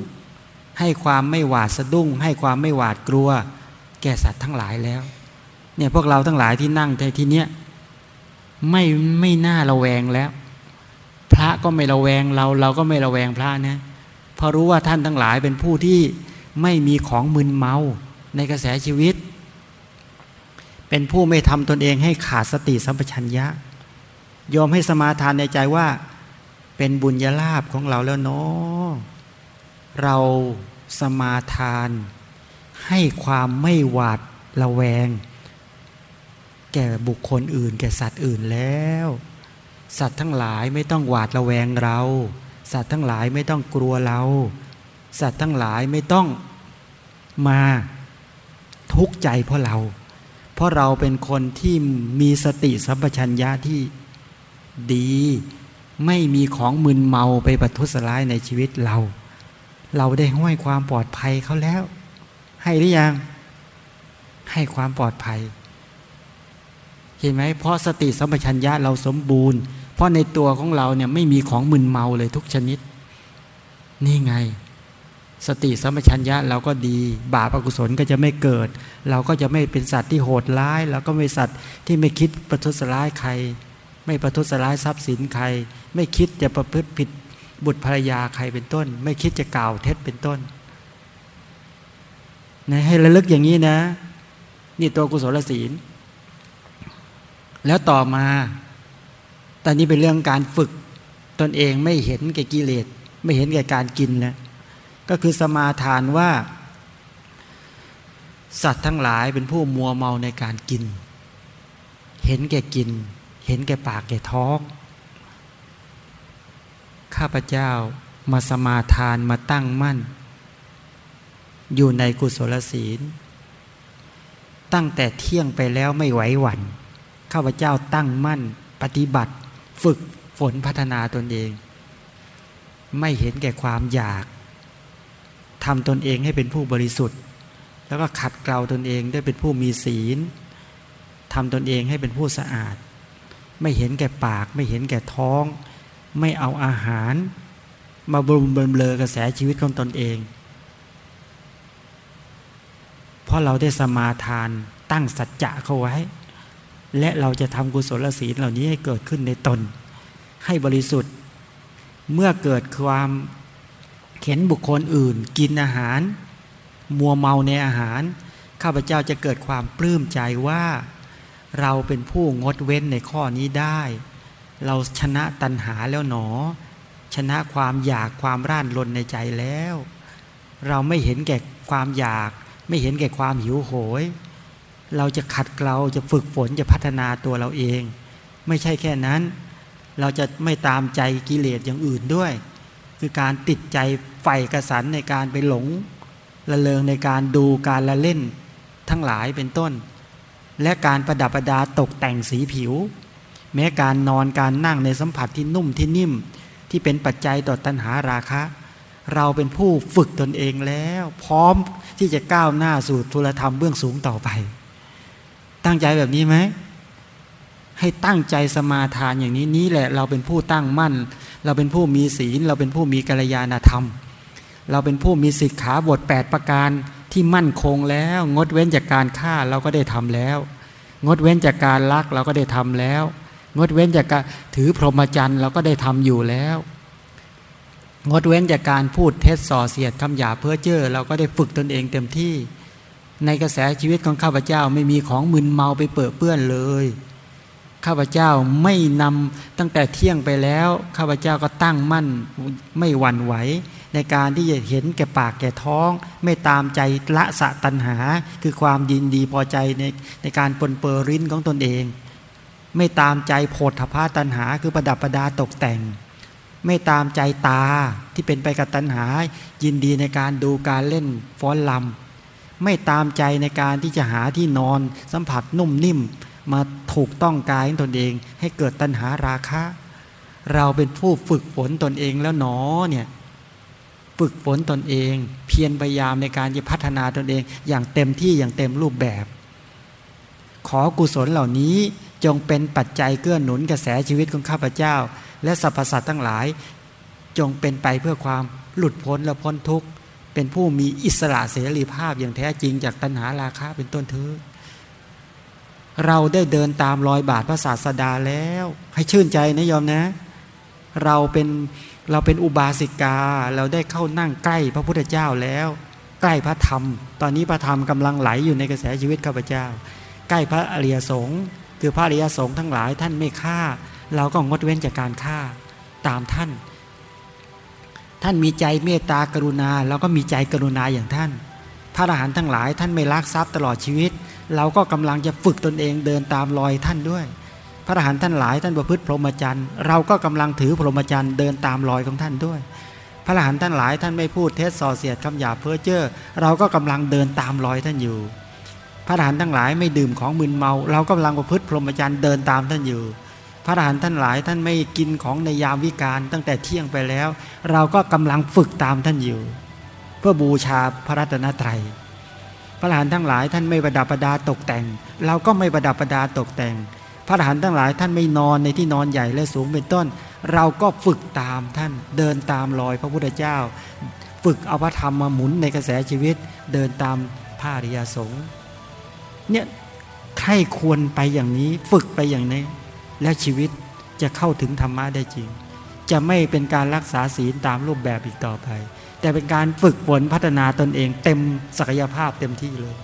ให้ความไม่หวาดสะดุ้ง ให้ความไม่หวาดกลัว แก่สัตว์ทั้งหลายแล้ว เนี่ยพวกเราทั้งหลายที่นั่งในที่เนี้ยไม่ไม่น่าระแวงแล้ว พระก็ไม่ระแวงเรา เราก็ไม่ระแวงพระนะเพราะรู้ว่าท่านทั้งหลายเป็นผู้ที่ไม่มีของมึนเมาในกระแสชีวิต เป็นผู้ไม่ทำตนเองให้ขาดสติสัมปชัญญะ ยอมให้สมาทานในใจว่า เป็นบุญญาลาภของเราแล้วเนาะเราสมาทาน ให้ความไม่หวาดระแวง แก่บุคคลอื่น แก่สัตว์อื่นแล้ว สัตว์ทั้งหลายไม่ต้องหวาดระแวงเรา สัตว์ทั้งหลายไม่ต้องกลัวเรา สัตว์ทั้งหลายไม่ต้องมาทุกข์ใจเพราะเรา เพราะเราเป็นคนที่มีสติสัมปชัญญะที่ดี ไม่มีของมึนเมาไปประทุษร้ายในชีวิตเรา เราได้ห้อยความปลอดภัยเขาแล้ว ให้หรือยัง ให้ความปลอดภัย เห็นไหมเพราะสติสัมปชัญญะเราสมบูรณ์ เพราะในตัวของเราเนี่ยไม่มีของมึนเมาเลยทุกชนิด นี่ไง สติสัมปชัญญะเราก็ดี บาปอกุศลก็จะไม่เกิด เราก็จะไม่เป็นสัตว์ที่โหดร้ายเราก็ไม่สัตว์ที่ไม่คิดประทุษร้ายใคร ไม่ประทุษร้ายทรัพย์สินใคร ไม่คิดจะประพฤติผิดบุตรภรรยาใครเป็นต้น ไม่คิดจะกล่าวเท็จเป็นต้นนะให้ระลึกอย่างนี้นะ นี่ตัวกุศลศีล แล้วต่อมา ตอนนี้เป็นเรื่องการฝึกตนเองไม่เห็นแก่กิเลส ไม่เห็นแก่การกินแล้ว ก็คือสมาทานว่า สัตว์ทั้งหลายเป็นผู้มัวเมาในการกิน เห็นแก่กิน เห็นแก่ปากแก่ท้อง ข้าพเจ้ามาสมาทานมาตั้งมั่น อยู่ในกุศลศีล ตั้งแต่เที่ยงไปแล้วไม่ไหวหวัน่นข้าพเจ้าตั้งมั่น ปฏิบัติ ฝึกฝนพัฒนาตนเอง ไม่เห็นแก่ความอยาก ทำตนเองให้เป็นผู้บริสุทธิ์ แล้วก็ขัดเกลาตนเองได้เป็นผู้มีศีลทำตนเองให้เป็นผู้สะอาด ไม่เห็นแก่ปาก ไม่เห็นแก่ท้อง ไม่เอาอาหาร มาบรุมเบลอกระแสชีวิตของตนเอง เพราะเราได้สมาทานตั้งสัจจะเข้าไว้ และเราจะทำกุศลศีลเหล่านี้ให้เกิดขึ้นในตน ให้บริสุทธิ์ เมื่อเกิดความ เห็นบุคคลอื่น กินอาหาร มัวเมาในอาหาร ข้าพเจ้าจะเกิดความปลื้มใจว่า เราเป็นผู้งดเว้นในข้อนี้ได้ เราชนะตัณหาแล้วหนอ ชนะความอยากความร่านรนในใจแล้ว เราไม่เห็นแก่ความอยาก ไม่เห็นแก่ความหิวโหย เราจะขัดเกลาจะฝึกฝนจะพัฒนาตัวเราเอง ไม่ใช่แค่นั้น เราจะไม่ตามใจกิเลสอย่างอื่นด้วย คือการติดใจใฝ่กระสันในการไปหลงละเลงในการดูการละเล่นทั้งหลายเป็นต้น และการประดับประดาตกแต่งสีผิว แม้การนอนการนั่งในสัมผัสที่นุ่มที่นิ่ม ที่เป็นปัจจัยต่อตัณหาราคะ เราเป็นผู้ฝึกตนเองแล้ว พร้อมที่จะก้าวหน้าสู่ทุลธรรมเบื้องสูงต่อไป ตั้งใจแบบนี้ไหมให้ตั้งใจสมาทานอย่างนี้นี้แหละเราเป็นผู้ตั้งมั่น เราเป็นผู้มีศีล เราเป็นผู้มีกัลยาณธรรม เราเป็นผู้มีสิกขาบท 8 ประการที่มั่นคงแล้ว งดเว้นจากการฆ่าเราก็ได้ทำแล้ว งดเว้นจากการลักเราก็ได้ทำแล้ว งดเว้นจากการถือพรหมจรรย์เราก็ได้ทำอยู่แล้ว งดเว้นจากการพูดเท็จส่อเสียดคำหยาเพื่อเจ้อเราก็ได้ฝึกตนเองเต็มที่ ในกระแสชีวิตของข้าพเจ้าไม่มีของมึนเมาไปเปื้อเปื้อนเลย ข้าพเจ้าไม่นำตั้งแต่เที่ยงไปแล้ว ข้าพเจ้าก็ตั้งมั่นไม่หวั่นไหว ในการที่จะเห็นแก่ปากแก่ท้อง ไม่ตามใจละสะตัณหา คือความยินดีพอใจในในการปนเปื้อริ้นของตนเอง ไม่ตามใจโพธพาตัณหา คือประดับประดาตกแต่ง ไม่ตามใจตาที่เป็นไปกับตัณหา ยินดีในการดูการเล่นฟ้อนลำไม่ตามใจในการที่จะหาที่นอนสัมผัสนุ่มนิ่ม มาถูกต้องกายตนเอง ให้เกิดตัณหาราคะ เราเป็นผู้ฝึกฝนตนเองแล้วหนอเนี่ยฝึกฝนตนเอง เพียรพยายามในการจะพัฒนาตนเอง อย่างเต็มที่อย่างเต็มรูปแบบ ขอกุศลเหล่านี้จงเป็นปัจจัยเกื้อหนุนกระแสชีวิตของข้าพเจ้า และสรรพสัตว์ทั้งหลาย จงเป็นไปเพื่อความหลุดพ้นและพ้นทุกข์เป็นผู้มีอิสระเสรีภาพอย่างแท้จริงจากตัณหาราคะเป็นต้นเถิด เราได้เดินตามรอยบาทพระศาสดาแล้ว ให้ชื่นใจนะยอมนะ เราเป็นเราเป็นอุบาสิกา เราได้เข้านั่งใกล้พระพุทธเจ้าแล้ว ใกล้พระธรรม ตอนนี้พระธรรมกำลังไหลอยู่ในกระแสชีวิตข้าพเจ้า ใกล้พระอริยสงฆ์คือพระอริยสงฆ์ทั้งหลายท่านไม่ฆ่า เราก็งดเว้นจากการฆ่าตามท่าน ท่านมีใจเมตตากรุณาเราก็มีใจกรุณาอย่างท่าน พระอรหันต์ทั้งหลายท่านไม่ลักทรัพย์ตลอดชีวิต เราก็กำลังจะฝึกตนเองเดินตามรอยท่านด้วย พระอรหันต์ท่านหลายท่านประพฤติพรหมจรรย์ เราก็กำลังถือพรหมจรรย์เดินตามรอยของท่านด้วย พระอรหันต์ท่านหลายท่านไม่พูดเท็จส่อเสียดคำหยาเพ้อเจ้อเราก็กำลังเดินตามรอยท่านอยู่ พระอรหันต์ทั้งหลายไม่ดื่มของมึนเมา เรากำลังประพฤติพรหมจรรย์เดินตามท่านอยู่ พระอรหันต์ท่านหลายท่านไม่กินของในยามวิการตั้งแต่เที่ยงไปแล้ว เราก็กำลังฝึกตามท่านอยู่ เพื่อบูชาพระรัตนตรัย พระอรหันต์ทั้งหลายท่านไม่ประดับประดาตกแต่ง เราก็ไม่ประดับประดาตกแต่ง พระอรหันต์ทั้งหลายท่านไม่นอนในที่นอนใหญ่และสูงเป็นต้น เราก็ฝึกตามท่านเดินตามรอยพระพุทธเจ้า ฝึกเอาพระธรรมมาหมุนในกระแสชีวิต เดินตามพระอริยสงฆ์เนี่ยใครควรไปอย่างนี้ฝึกไปอย่างนี้ แล้วชีวิตจะเข้าถึงธรรมะได้จริง จะไม่เป็นการรักษาศีลตามรูปแบบอีกต่อไป แต่เป็นการฝึกฝนพัฒนาตนเอง เต็มศักยภาพเต็มที่เลย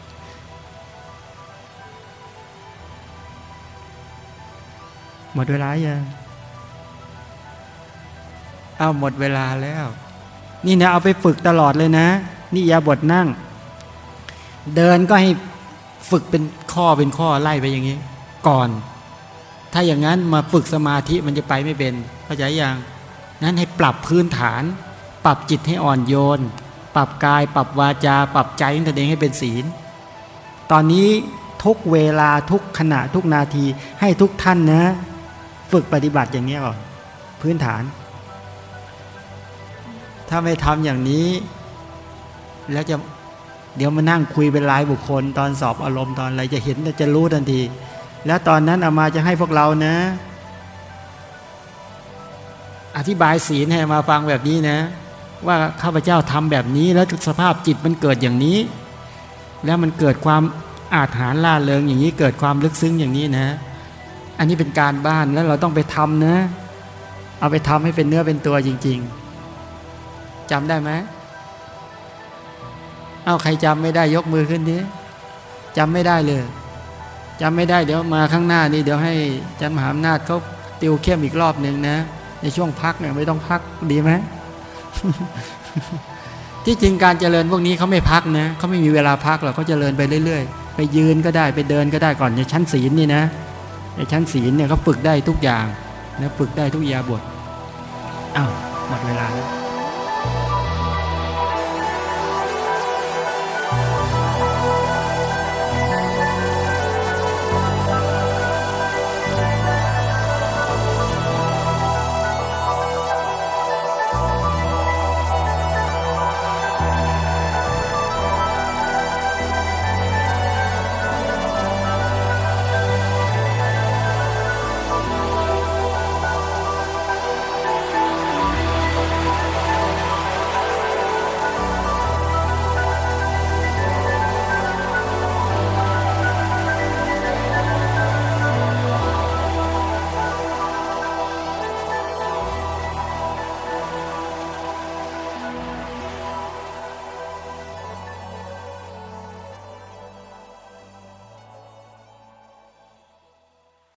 หมดเวลายังเอาหมดเวลาแล้ว นี่นะเอาไปฝึกตลอดเลยนะ นี่ยาบทนั่ง เดินก็ให้ฝึกเป็นข้อเป็นข้อไล่ไปอย่างนี้ ก่อน ถ้าอย่างนั้นมาฝึกสมาธิมันจะไปไม่เป็นเข้าใจยังนั้นให้ปรับพื้นฐาน ปรับจิตให้อ่อนโยน ปรับกาย ปรับวาจา ปรับใจของตนเองให้เป็นศีล ตอนนี้ทุกเวลาทุกขณะทุกนาทีให้ทุกท่านนะ ฝึกปฏิบัติอย่างนี้ก่อนพื้นฐาน ถ้าไม่ทำอย่างนี้ แล้วจะเดี๋ยวมานั่งคุยเป็นรายบุคคล ตอนสอบอารมณ์ตอนอะไรจะเห็นจะรู้ทันที แล้วตอนนั้นอามาจะให้พวกเรานะ อธิบายศีลให้มาฟังแบบนี้นะ ว่าข้าพเจ้าทำแบบนี้ แล้วสภาพจิตมันเกิดอย่างนี้ แล้วมันเกิดความอาถรรพ์ล่าเริงอย่างนี้เกิดความลึกซึ้งอย่างนี้นะ อันนี้เป็นการบ้านแล้วเราต้องไปทำนะ เอาไปทำให้เป็นเนื้อเป็นตัวจริง ๆจำได้ไหมเอาใครจำไม่ได้ยกมือขึ้นดิจำไม่ได้เลยจำไม่ได้เดี๋ยวมาข้างหน้านี่เดี๋ยวให้จารย์มหาอำนาจเขาติวเข้มอีกรอบหนึ่งนะ ในช่วงพักเนี่ยไม่ต้องพักดีไหม ที่จริงการเจริญพวกนี้เขาไม่พักนะเขาไม่มีเวลาพักหรอกเขาเจริญไปเรื่อยๆ ไปยืนก็ได้ไปเดินก็ได้ก่อนในชั้นศีลนี่นะในชั้นศีลเนี่ยเขาฝึกได้ทุกอย่างนะฝึกได้ทุกยาบทอ้าวหมดเวลาแล้ว